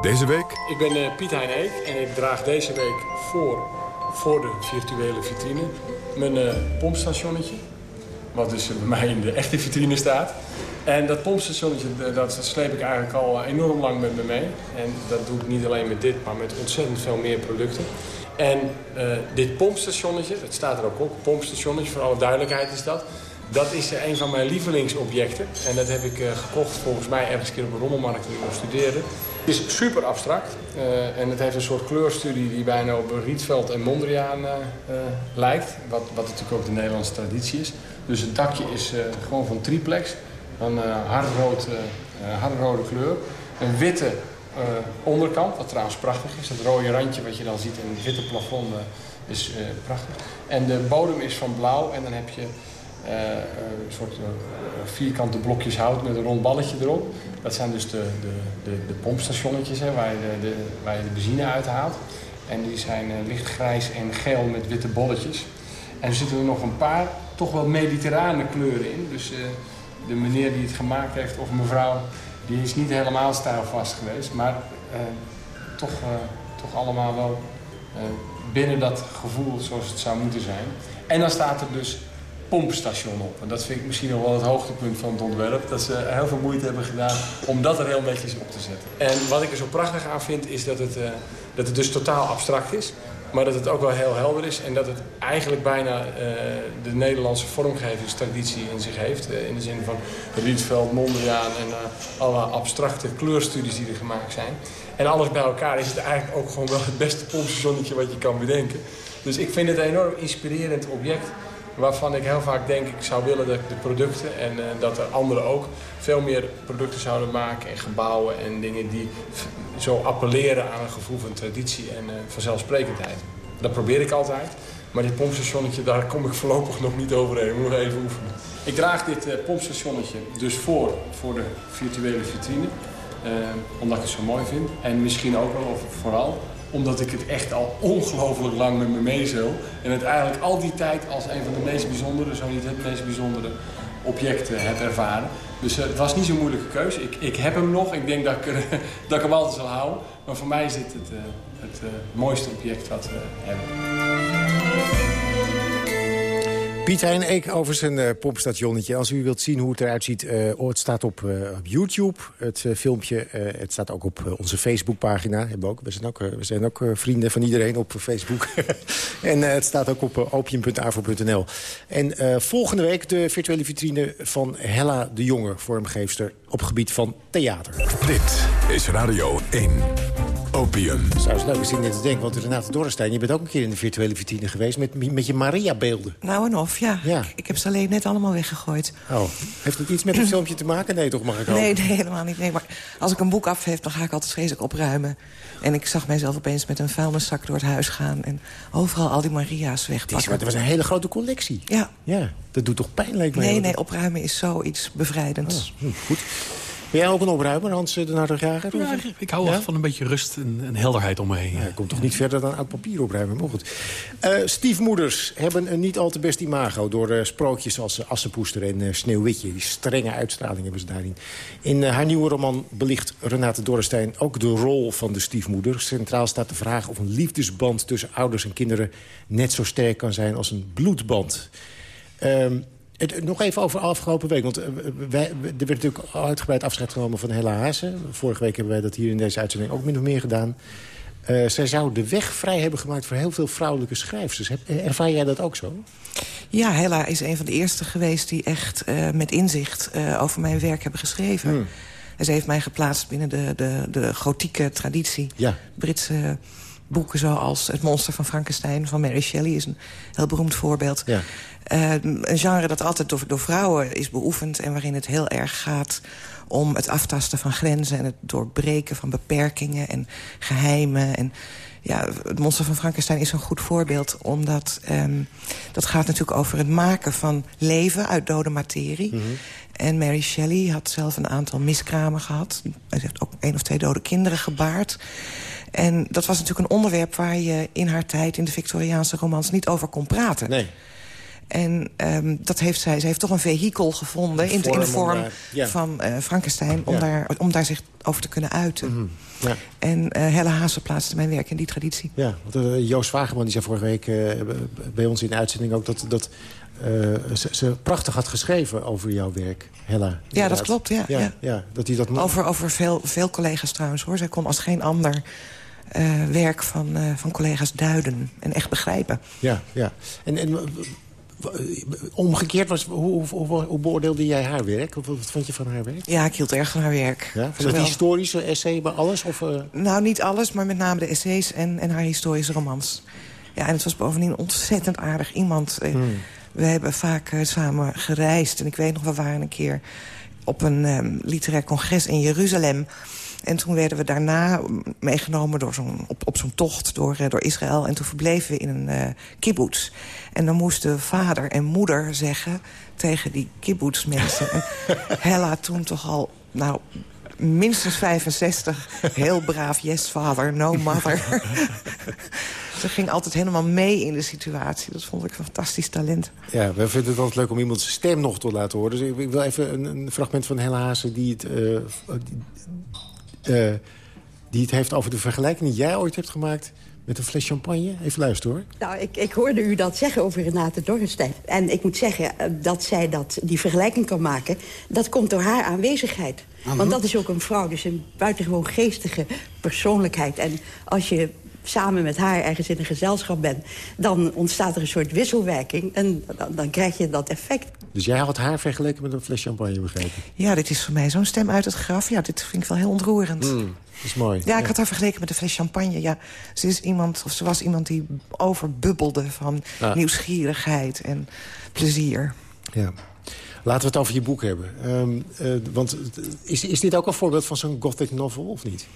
[SPEAKER 13] Deze week
[SPEAKER 20] Ik ben eh, Piet Hein Eek en ik draag deze week voor, voor de virtuele vitrine mijn eh, pompstationnetje. Wat dus bij mij in de echte vitrine staat. En dat pompstationnetje, dat sleep ik eigenlijk al enorm lang met me mee. En dat doe ik niet alleen met dit, maar met ontzettend veel meer producten. En eh, dit pompstationnetje, dat staat er ook op, pompstationnetje, voor alle duidelijkheid is dat. Dat is een van mijn lievelingsobjecten. En dat heb ik eh, gekocht volgens mij ergens een keer op een rommelmarkt toen ik studeerde. Het is super abstract. eh, en het heeft een soort kleurstudie die bijna op Rietveld en Mondriaan lijkt. Wat, wat natuurlijk ook de Nederlandse traditie is. Dus het dakje is eh, gewoon van triplex. Van eh hardrood, eh, hardrode kleur. Een witte onderkant, wat trouwens prachtig is. Dat rode randje wat je dan ziet in het witte plafond is prachtig. En de bodem is van blauw en dan heb je een soort vierkante blokjes hout met een rond balletje erop. Dat zijn dus de, de, de, de pompstationnetjes hè, waar, je de, de, waar je de benzine uithaalt. En die zijn lichtgrijs en geel met witte bolletjes. En er zitten er nog een paar toch wel mediterrane kleuren in. Dus eh, de meneer die het gemaakt heeft, of mevrouw, die is niet helemaal stijlvast geweest. Maar eh, toch, eh, toch allemaal wel binnen dat gevoel zoals het zou moeten zijn. En dan staat er dus pompstation op. En dat vind ik misschien nog wel het hoogtepunt van het ontwerp. Dat ze heel veel moeite hebben gedaan om dat er heel netjes op te zetten. En wat ik er zo prachtig aan vind is dat het, dat het dus totaal abstract is. Maar dat het ook wel heel helder is. En dat het eigenlijk bijna eh, de Nederlandse vormgevingstraditie in zich heeft. Eh, in de zin van Rietveld, Mondriaan en eh, alle abstracte kleurstudies die er gemaakt zijn. En alles bij elkaar is het eigenlijk ook gewoon wel het beste pompstationnetje wat je kan bedenken. Dus ik vind het een enorm inspirerend object waarvan ik heel vaak denk ik zou willen dat de producten en eh, dat er anderen ook veel meer producten zouden maken en gebouwen en dingen die zo appelleren aan een gevoel van traditie en eh, vanzelfsprekendheid. Dat probeer ik altijd, maar dit pompstationnetje daar kom ik voorlopig nog niet overheen. Moet nog even oefenen. Ik draag dit eh, pompstationnetje dus voor, voor de virtuele vitrine, omdat ik het zo mooi vind. En misschien ook wel, of vooral, omdat ik het echt al ongelooflijk lang met me meezeel. En het eigenlijk al die tijd als een van de meest bijzondere, zo niet het meest bijzondere object heb ervaren. Dus eh, het was niet zo'n moeilijke keuze. Ik, ik heb hem nog. Ik denk dat ik, er, dat ik hem altijd zal houden. Maar voor mij is dit het, eh, het eh, mooiste object wat we hebben.
[SPEAKER 7] Piet Hein Eek over zijn eh, pompstationnetje. Als u wilt zien hoe het eruit ziet, oh, het staat op, eh, op YouTube, het filmpje. Het staat ook op onze Facebookpagina. Hebben we, ook. we zijn ook, we zijn ook vrienden van iedereen op Facebook. en het staat ook op uh, opium.avo.nl. En volgende week de virtuele vitrine van Hella de Jonge, vormgeefster op gebied van theater.
[SPEAKER 13] Dit is Radio 1. Opium.
[SPEAKER 7] Zou eens leuk is net te denken, want Renate Dorrestein... je bent ook een keer in de virtuele vitrine geweest met, met je Maria-beelden.
[SPEAKER 10] Nou en of, ja. Ik, ik heb ze alleen net allemaal weggegooid.
[SPEAKER 7] Oh, heeft het iets met het filmpje te maken? Nee, toch mag ik ook?
[SPEAKER 10] Nee, nee, helemaal niet. Nee, maar als ik een boek af heb, dan ga ik altijd vreselijk opruimen. En ik zag mijzelf opeens met een vuilniszak door het huis gaan... en overal al die Maria's
[SPEAKER 7] Het is,
[SPEAKER 10] wegpakken.
[SPEAKER 7] maar het was een hele grote collectie.
[SPEAKER 10] Ja.
[SPEAKER 7] Ja, dat doet toch pijn, lijkt mij.
[SPEAKER 10] Nee, nee,
[SPEAKER 7] het-
[SPEAKER 10] opruimen is zoiets bevrijdends.
[SPEAKER 7] Hm, goed. Ben jij ook een opruimer, Hans eh, de Naderjager?
[SPEAKER 8] Ja, ik- hou wel van een beetje rust en, en helderheid om me heen.
[SPEAKER 7] Ja, komt toch niet verder dan oud papier opruimen, maar goed. Eh, stiefmoeders hebben een niet al te best imago... door eh, sprookjes als Assepoester en Sneeuwwitje. Die strenge uitstraling hebben ze daarin. In haar nieuwe roman belicht Renate Dorrestein ook de rol van de stiefmoeder. Centraal staat de vraag of een liefdesband tussen ouders en kinderen... net zo sterk kan zijn als een bloedband. Ehm, het, nog even over afgelopen week. Want eh, wij, er werd natuurlijk uitgebreid afscheid genomen van Hella Hazen. Vorige week hebben wij dat hier in deze uitzending ook min of meer gedaan. Eh, zij zou de weg vrij hebben gemaakt voor heel veel vrouwelijke schrijfsters. Heb- eh, Ervaar jij dat ook zo?
[SPEAKER 10] Ja, Hella is een van de eerste geweest die echt met inzicht over mijn werk hebben geschreven.
[SPEAKER 7] Hmm.
[SPEAKER 10] En ze heeft mij geplaatst binnen de, de, de gotieke traditie.
[SPEAKER 7] Ja.
[SPEAKER 10] Britse boeken zoals Het monster van Frankenstein van Mary Shelley... is een heel beroemd voorbeeld.
[SPEAKER 7] Ja.
[SPEAKER 10] Eh, een genre dat altijd door, door vrouwen is beoefend... en waarin het heel erg gaat om het aftasten van grenzen... en het doorbreken van beperkingen en geheimen. En ja, het monster van Frankenstein is een goed voorbeeld. Omdat um, dat gaat natuurlijk over het maken van leven uit dode materie.
[SPEAKER 7] Mhm.
[SPEAKER 10] En Mary Shelley had zelf een aantal miskramen gehad. Ze heeft ook één of twee dode kinderen gebaard. En dat was natuurlijk een onderwerp waar je in haar tijd... in de Victoriaanse romans niet over kon praten.
[SPEAKER 7] Nee.
[SPEAKER 10] En um, dat heeft zij, ze heeft toch een vehikel gevonden... in de, in de vorm
[SPEAKER 7] daar, ja.
[SPEAKER 10] van uh, Frankenstein... Om,
[SPEAKER 7] Ja.
[SPEAKER 10] daar, om daar zich over te kunnen uiten.
[SPEAKER 7] Mhm. Ja.
[SPEAKER 10] En uh, Helle Haase plaatste mijn werk in die traditie.
[SPEAKER 7] Ja, want uh, Joost Wageman die zei vorige week bij ons in de uitzending ook... dat, dat ze, ze, prachtig had geschreven over jouw werk, Hella.
[SPEAKER 10] Ja, dat klopt, ja.
[SPEAKER 7] ja,
[SPEAKER 10] ja.
[SPEAKER 7] ja dat hij dat
[SPEAKER 10] over over veel, veel collega's trouwens, hoor. Zij kon als geen ander uh, werk van, uh, van collega's duiden en echt begrijpen.
[SPEAKER 7] Ja, ja. En, en omgekeerd, was, hoe, hoe, hoe, beoordeelde jij haar werk? Wat, vond je van haar werk?
[SPEAKER 10] Ja, ik hield erg van haar werk.
[SPEAKER 7] Ja? Van het historische essay bij alles? Of, uh...
[SPEAKER 10] Nou, niet alles, maar met name de essays en, en haar historische romans. Ja, en het was bovendien ontzettend aardig iemand. Hmm. We hebben vaak samen gereisd. En ik weet nog, we waren een keer op een um, literair congres in Jeruzalem. En toen werden we daarna meegenomen door zo'n op, op zo'n tocht door, uh, door Israël. En toen verbleven we in een uh, kibbutz. En dan moesten vader en moeder zeggen tegen die kibbutzmensen... en Hella toen toch al... nou minstens 65, heel braaf, yes father, no mother. Ze ging altijd helemaal mee in de situatie. Dat vond ik een fantastisch talent.
[SPEAKER 7] Ja, we vinden het altijd leuk om iemands stem nog te laten horen. Dus ik, wil even een, een, fragment van Hella Haase... die het, uh, die, uh, die het heeft over de vergelijking die jij ooit hebt gemaakt... met een fles champagne. Even luisteren hoor.
[SPEAKER 21] Nou, ik, ik hoorde u dat zeggen over Renate Dorrestein. En ik moet zeggen uh, dat zij dat, die vergelijking kan maken... dat komt door haar aanwezigheid. Want dat is ook een vrouw, dus een buitengewoon geestige persoonlijkheid. En als je samen met haar ergens in een gezelschap bent... dan ontstaat er een soort wisselwerking en dan, dan krijg je dat effect.
[SPEAKER 7] Dus jij had haar vergeleken met een fles champagne, begrepen?
[SPEAKER 10] Ja, dit is voor mij zo'n stem uit het graf. Ja, dit vind ik wel heel ontroerend.
[SPEAKER 7] Mm, dat is mooi.
[SPEAKER 10] Ja, ik had haar vergeleken met een fles champagne. Ja, ze, is iemand, of ze was iemand die overbubbelde van ah. nieuwsgierigheid en plezier.
[SPEAKER 7] Ja. Laten we het over je boek hebben. Um, uh, want is, is dit ook een voorbeeld van zo'n gothic novel, of niet?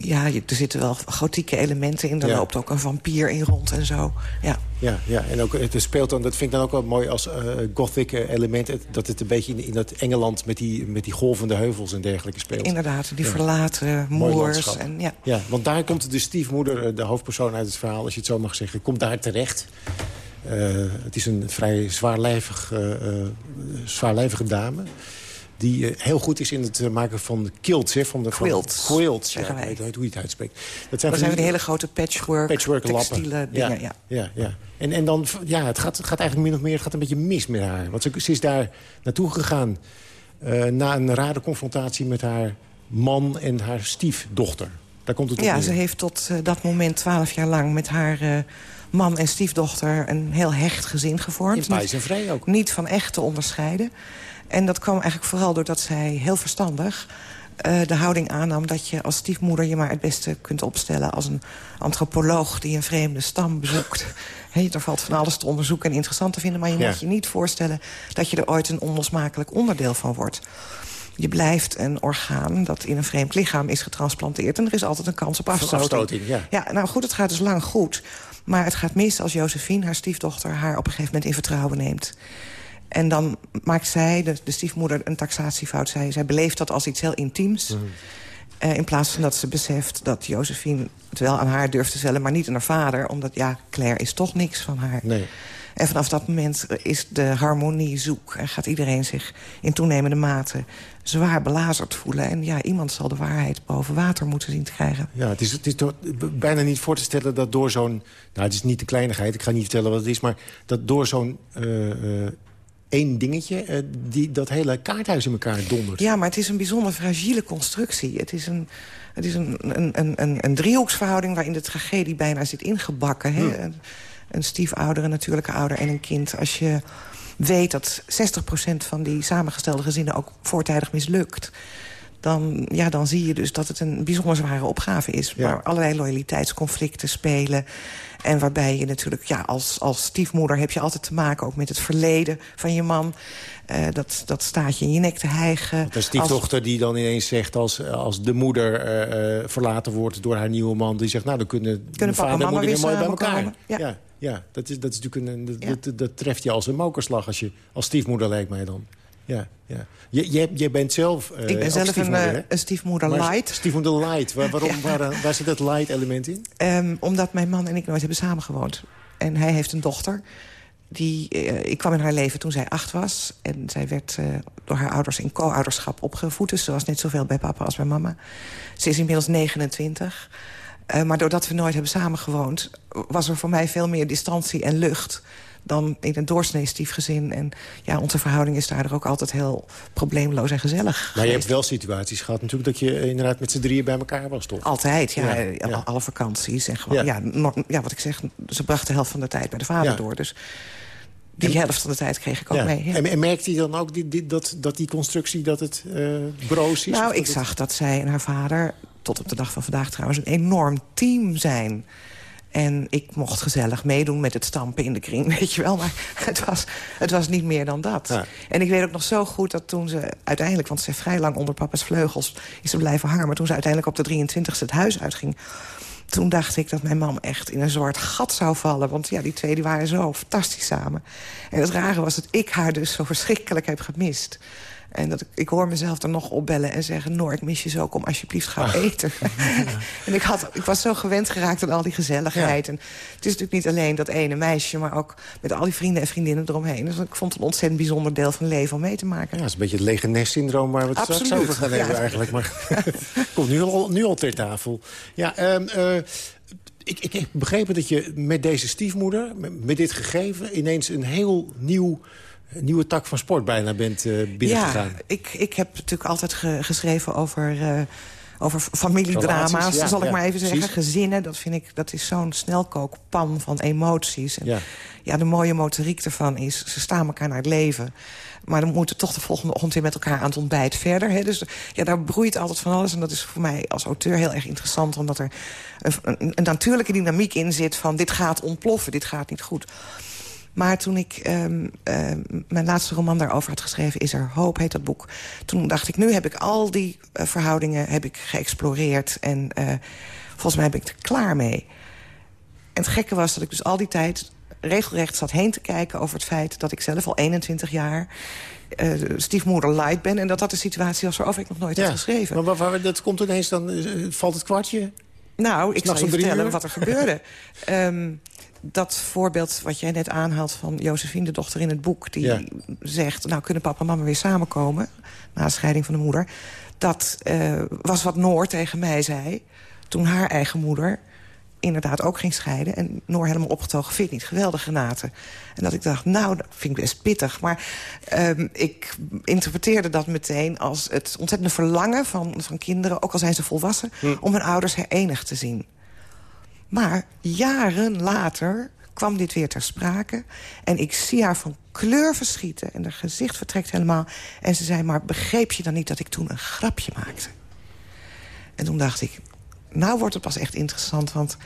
[SPEAKER 10] Ja, er zitten wel gotieke elementen in. Er ja. loopt ook een vampier in rond en zo. Ja,
[SPEAKER 7] ja, ja. en ook, het speelt dan, dat vind ik dan ook wel mooi als uh, gothic element... dat het een beetje in, in dat Engeland met die, met die golvende heuvels en dergelijke speelt.
[SPEAKER 10] Inderdaad, die ja. verlaten moors. En, ja.
[SPEAKER 7] ja, want daar komt de stiefmoeder, de hoofdpersoon uit het verhaal... als je het zo mag zeggen, komt daar terecht... Uh, het is een vrij zwaarlijvig, uh, zwaarlijvige dame die uh, heel goed is in het uh, maken van kilts. Hè, van de,
[SPEAKER 10] quilts.
[SPEAKER 7] Van, quilts,
[SPEAKER 10] zeggen
[SPEAKER 7] ja,
[SPEAKER 10] wij.
[SPEAKER 7] Ik weet hoe je het uitspreekt.
[SPEAKER 10] Dat zijn, dat zijn die hele grote patchwork,
[SPEAKER 7] patchwork
[SPEAKER 10] textiele
[SPEAKER 7] lappen.
[SPEAKER 10] dingen.
[SPEAKER 7] Ja,
[SPEAKER 10] ja.
[SPEAKER 7] ja. En, en dan, ja, het gaat, het gaat eigenlijk min of meer het gaat een beetje mis met haar. Want ze, ze is daar naartoe gegaan uh, na een rare confrontatie met haar man en haar stiefdochter. Daar komt het op
[SPEAKER 10] Ja,
[SPEAKER 7] neer.
[SPEAKER 10] ze heeft tot dat moment twaalf jaar lang met haar man en stiefdochter... een heel hecht gezin gevormd.
[SPEAKER 7] In pijs en vrij ook.
[SPEAKER 10] Niet van echt te onderscheiden. En dat kwam eigenlijk vooral doordat zij heel verstandig uh, de houding aannam... dat je als stiefmoeder je maar het beste kunt opstellen... als een antropoloog die een vreemde stam bezoekt. He, er valt van alles te onderzoeken en interessant te vinden... maar je
[SPEAKER 7] Ja.
[SPEAKER 10] moet je niet voorstellen dat je er ooit een onlosmakelijk onderdeel van wordt. Je blijft een orgaan dat in een vreemd lichaam is getransplanteerd... en er is altijd een kans op afstoting,
[SPEAKER 7] ja.
[SPEAKER 10] Ja, nou goed, het gaat dus lang goed. Maar het gaat mis als Josephine, haar stiefdochter... haar op een gegeven moment in vertrouwen neemt. En dan maakt zij, de, de stiefmoeder, een taxatiefout. Zij, zij beleeft dat als iets heel intiems.
[SPEAKER 7] Mhm.
[SPEAKER 10] Uh, in plaats van dat ze beseft dat Josephine het wel aan haar durft te stellen... maar niet aan haar vader, omdat ja, Claire is toch niks van haar.
[SPEAKER 7] Nee.
[SPEAKER 10] En vanaf dat moment is de harmonie zoek... en gaat iedereen zich in toenemende mate zwaar belazerd voelen. En ja, iemand zal de waarheid boven water moeten zien te krijgen.
[SPEAKER 7] Ja, het is, het is bijna niet voor te stellen dat door zo'n... Nou, het is niet de kleinigheid, ik ga niet vertellen wat het is... maar dat door zo'n uh, uh, één dingetje uh, die, dat hele kaarthuis in elkaar dondert.
[SPEAKER 10] Ja, maar het is een bijzonder fragiele constructie. Het is een, het is een, een, een, een, driehoeksverhouding waarin de tragedie bijna zit ingebakken. Hè? Een, een stiefouder, een natuurlijke ouder en een kind. Als je weet dat 60% van die samengestelde gezinnen ook voortijdig mislukt dan, ja, dan zie je dus dat het een bijzonder zware opgave is. Waar allerlei loyaliteitsconflicten spelen. En waarbij je natuurlijk, ja, als, als stiefmoeder heb je altijd te maken... ook met het verleden van je man. Uh, dat, dat staat je in je nek te hijgen.
[SPEAKER 7] De stiefdochter die dan ineens zegt als, als de moeder uh, uh, verlaten wordt door haar nieuwe man... die zegt, nou, dan kunnen,
[SPEAKER 10] kunnen papa
[SPEAKER 7] vader
[SPEAKER 10] en moeder
[SPEAKER 7] weer mooi bij elkaar.
[SPEAKER 10] Komen. Ja.
[SPEAKER 7] ja. Ja, dat is, dat is natuurlijk een, dat, ja. dat, dat, treft je als een mokerslag als, je, als stiefmoeder, lijkt mij dan. Ja, ja. Je, je, je bent zelf uh,
[SPEAKER 10] Ik ben zelf
[SPEAKER 7] stiefmoeder,
[SPEAKER 10] een, een stiefmoeder light.
[SPEAKER 7] Stiefmoeder light. Waar, waarom, ja. waar, waar, zit dat light element in?
[SPEAKER 10] Um, omdat mijn man en ik nooit hebben samengewoond. En hij heeft een dochter. Die, uh, ik kwam in haar leven toen zij acht was. En zij werd uh, door haar ouders in co-ouderschap opgevoed. Dus ze was net zoveel bij papa als bij mama. Ze is inmiddels 29. Uh, maar doordat we nooit hebben samengewoond... was er voor mij veel meer distantie en lucht dan in een doorsnee stiefgezin. En ja, onze verhouding is daar ook altijd heel probleemloos en gezellig
[SPEAKER 7] Maar je hebt wel situaties gehad natuurlijk... dat je inderdaad met z'n drieën bij elkaar was, toch?
[SPEAKER 10] Altijd, ja. ja, ja. Alle vakanties. En gewoon, ja. Ja, ja, wat ik zeg, ze bracht de helft van de tijd bij de vader door. Dus die helft van de tijd kreeg ik ook mee.
[SPEAKER 7] En, en merkt hij dan ook die, die, dat, dat die constructie dat het uh, broos is?
[SPEAKER 10] Nou, ik dat zag het... dat zij en haar vader, tot op de dag van vandaag trouwens... een enorm team zijn... En ik mocht gezellig meedoen met het stampen in de kring, weet je wel. Maar het was, het was niet meer dan dat. Ja. En ik weet ook nog zo goed dat toen ze uiteindelijk... want ze heeft vrij lang onder papa's vleugels is ze blijven hangen... maar toen ze uiteindelijk op de 23e het huis uitging... toen dacht ik dat mijn mam echt in een soort gat zou vallen. Want ja, die twee die waren zo fantastisch samen. En het rare was dat ik haar dus zo verschrikkelijk heb gemist. En dat ik, ik hoor mezelf er nog opbellen en zeggen... Noor, ik mis je zo, kom alsjeblieft Ach. eten. en ik, had, ik was zo gewend geraakt aan al die gezelligheid. Ja. En het is natuurlijk niet alleen dat ene meisje... maar ook met al die vrienden en vriendinnen eromheen. Dus ik vond het een ontzettend bijzonder deel van leven om mee te maken.
[SPEAKER 7] Ja, het is een beetje het lege nest-syndroom waar we het
[SPEAKER 10] Absoluut.
[SPEAKER 7] straks over gaan hebben ja. eigenlijk. Maar komt nu al, nu al ter tafel. Ja, um, uh, ik, ik heb begrepen dat je met deze stiefmoeder... met, met dit gegeven ineens een heel nieuw een nieuwe tak van sport bijna bent uh, binnengegaan.
[SPEAKER 10] Ja, ik, ik heb natuurlijk altijd ge geschreven over, uh, over familiedrama's, ja, zal ik ja, maar even zeggen. Precies. Gezinnen, dat vind ik, dat is zo'n snelkookpan van emoties. En ja. ja, de mooie motoriek ervan is, ze staan elkaar naar het leven. Maar dan moeten toch de volgende ochtend weer met elkaar aan het ontbijt verder. Hè? Dus ja, daar broeit altijd van alles. En dat is voor mij als auteur heel erg interessant. Omdat er een, een, een natuurlijke dynamiek in zit van... dit gaat ontploffen, dit gaat niet goed. Maar toen ik um, uh, mijn laatste roman daarover had geschreven... Is er hoop, heet dat boek. Toen dacht ik, nu heb ik al die uh, verhoudingen heb ik geëxploreerd. En uh, volgens mij ben ik er klaar mee. En het gekke was dat ik dus al die tijd regelrecht zat heen te kijken... over het feit dat ik zelf al 21 jaar... Uh, stiefmoeder light ben. En dat dat de situatie was waarover ik nog nooit
[SPEAKER 7] ja,
[SPEAKER 10] had geschreven.
[SPEAKER 7] Maar waar, waar, dat komt ineens dan... Uh, valt het kwartje?
[SPEAKER 10] Nou, ik zal je vertellen uur? wat er gebeurde. um, dat voorbeeld wat jij net aanhaalt van Josephine, de dochter in het boek... die ja. zegt, nou kunnen papa en mama weer samenkomen... na de scheiding van de moeder. Dat uh, was wat Noor tegen mij zei... toen haar eigen moeder inderdaad ook ging scheiden. En Noor helemaal opgetogen, vind ik niet geweldig, Renate. En dat ik dacht, nou, dat vind ik best pittig. Maar um, ik interpreteerde dat meteen als het ontzettende verlangen van, van kinderen... ook al zijn ze volwassen, hm. om hun ouders herenigd te zien. Maar jaren later kwam dit weer ter sprake. En ik zie haar van kleur verschieten. En haar gezicht vertrekt helemaal. En ze zei, maar begreep je dan niet dat ik toen een grapje maakte? En toen dacht ik, nou wordt het pas echt interessant. Want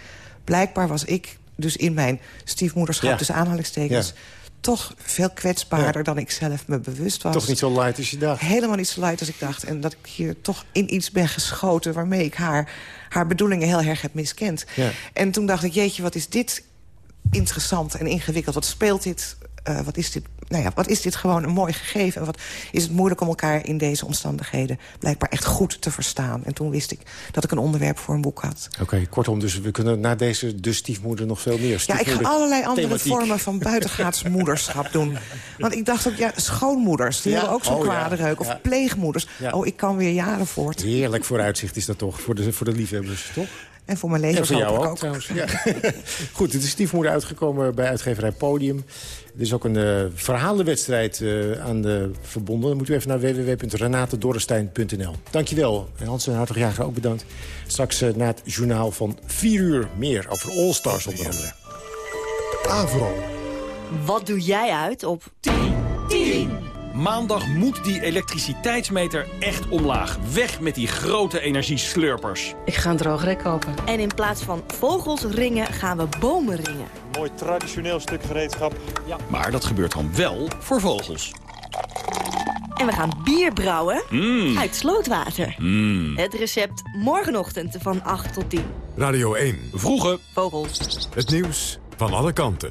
[SPEAKER 10] blijkbaar was ik dus in mijn stiefmoederschap... Ja. tussen aanhalingstekens... Ja toch veel kwetsbaarder ja. dan ik zelf me bewust was.
[SPEAKER 7] Toch niet zo light als je dacht.
[SPEAKER 10] Helemaal niet zo light als ik dacht. En dat ik hier toch in iets ben geschoten... waarmee ik haar, haar bedoelingen heel erg heb miskend. Ja. En toen dacht ik, jeetje, wat is dit interessant en ingewikkeld. Wat speelt dit? Uh, wat, is dit nou ja, wat is dit gewoon een mooi gegeven? En wat is het moeilijk om elkaar in deze omstandigheden... blijkbaar echt goed te verstaan. En toen wist ik dat ik een onderwerp voor een boek had.
[SPEAKER 7] Oké, okay, kortom, dus we kunnen na deze de stiefmoeder nog veel meer...
[SPEAKER 10] Ja, ik ga allerlei andere thematiek. vormen van buitengaats moederschap doen. Want ik dacht ook, ja, schoonmoeders, die ja? hebben ook zo'n oh, kwade reuk. Of ja. pleegmoeders. Oh, ik kan weer jaren voort.
[SPEAKER 7] Heerlijk vooruitzicht is dat toch, voor de, voor de liefhebbers, toch?
[SPEAKER 10] En voor mijn lezers
[SPEAKER 7] en voor jou ook, ook, trouwens. Ja. Goed, het is stiefmoeder uitgekomen bij uitgeverij Podium. Er is ook een uh, verhalenwedstrijd uh, aan de verbonden. Dan moet u even naar www.renatedorrestein.nl. Dankjewel. En Hans en Hartog Jager ook bedankt. Straks uh, na het journaal van 4 uur meer over All Stars onder andere.
[SPEAKER 22] Avro.
[SPEAKER 23] Wat doe jij uit op 10, 10,
[SPEAKER 22] Maandag moet die elektriciteitsmeter echt omlaag. Weg met die grote energieslurpers.
[SPEAKER 24] Ik ga een droogrek kopen.
[SPEAKER 25] En in plaats van vogels ringen, gaan we bomen ringen.
[SPEAKER 26] Mooi traditioneel stuk gereedschap.
[SPEAKER 22] Ja. Maar dat gebeurt dan wel voor vogels.
[SPEAKER 25] En we gaan bier brouwen
[SPEAKER 22] Mm.
[SPEAKER 25] uit slootwater.
[SPEAKER 22] Mm.
[SPEAKER 25] Het recept morgenochtend van 8 tot 10.
[SPEAKER 13] Radio 1.
[SPEAKER 22] Vroege
[SPEAKER 25] Vogels.
[SPEAKER 13] Het nieuws van alle kanten.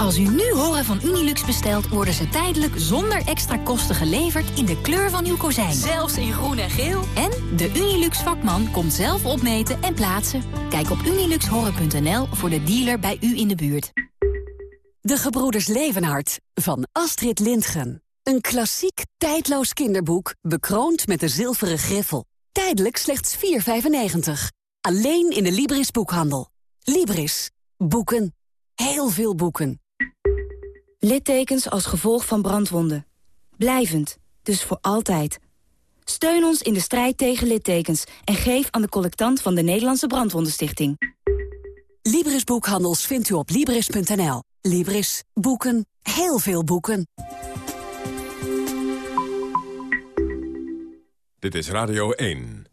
[SPEAKER 16] Als u nu horen van Unilux bestelt, worden ze tijdelijk zonder extra kosten geleverd in de kleur van uw kozijn.
[SPEAKER 3] Zelfs in groen en geel.
[SPEAKER 16] En de Unilux vakman komt zelf opmeten en plaatsen. Kijk op uniluxhoren.nl voor de dealer bij u in de buurt.
[SPEAKER 3] De Gebroeders Levenhart van Astrid Lindgren. Een klassiek, tijdloos kinderboek, bekroond met de zilveren griffel. Tijdelijk slechts 4,95. Alleen in de Libris boekhandel. Libris. Boeken. Heel veel boeken.
[SPEAKER 27] Littekens als gevolg van brandwonden. Blijvend, dus voor altijd. Steun ons in de strijd tegen littekens en geef aan de collectant van de Nederlandse Brandwondenstichting.
[SPEAKER 3] Libris boekhandels vindt u op Libris.nl. Libris. Boeken. Heel veel boeken.
[SPEAKER 13] Dit is Radio 1.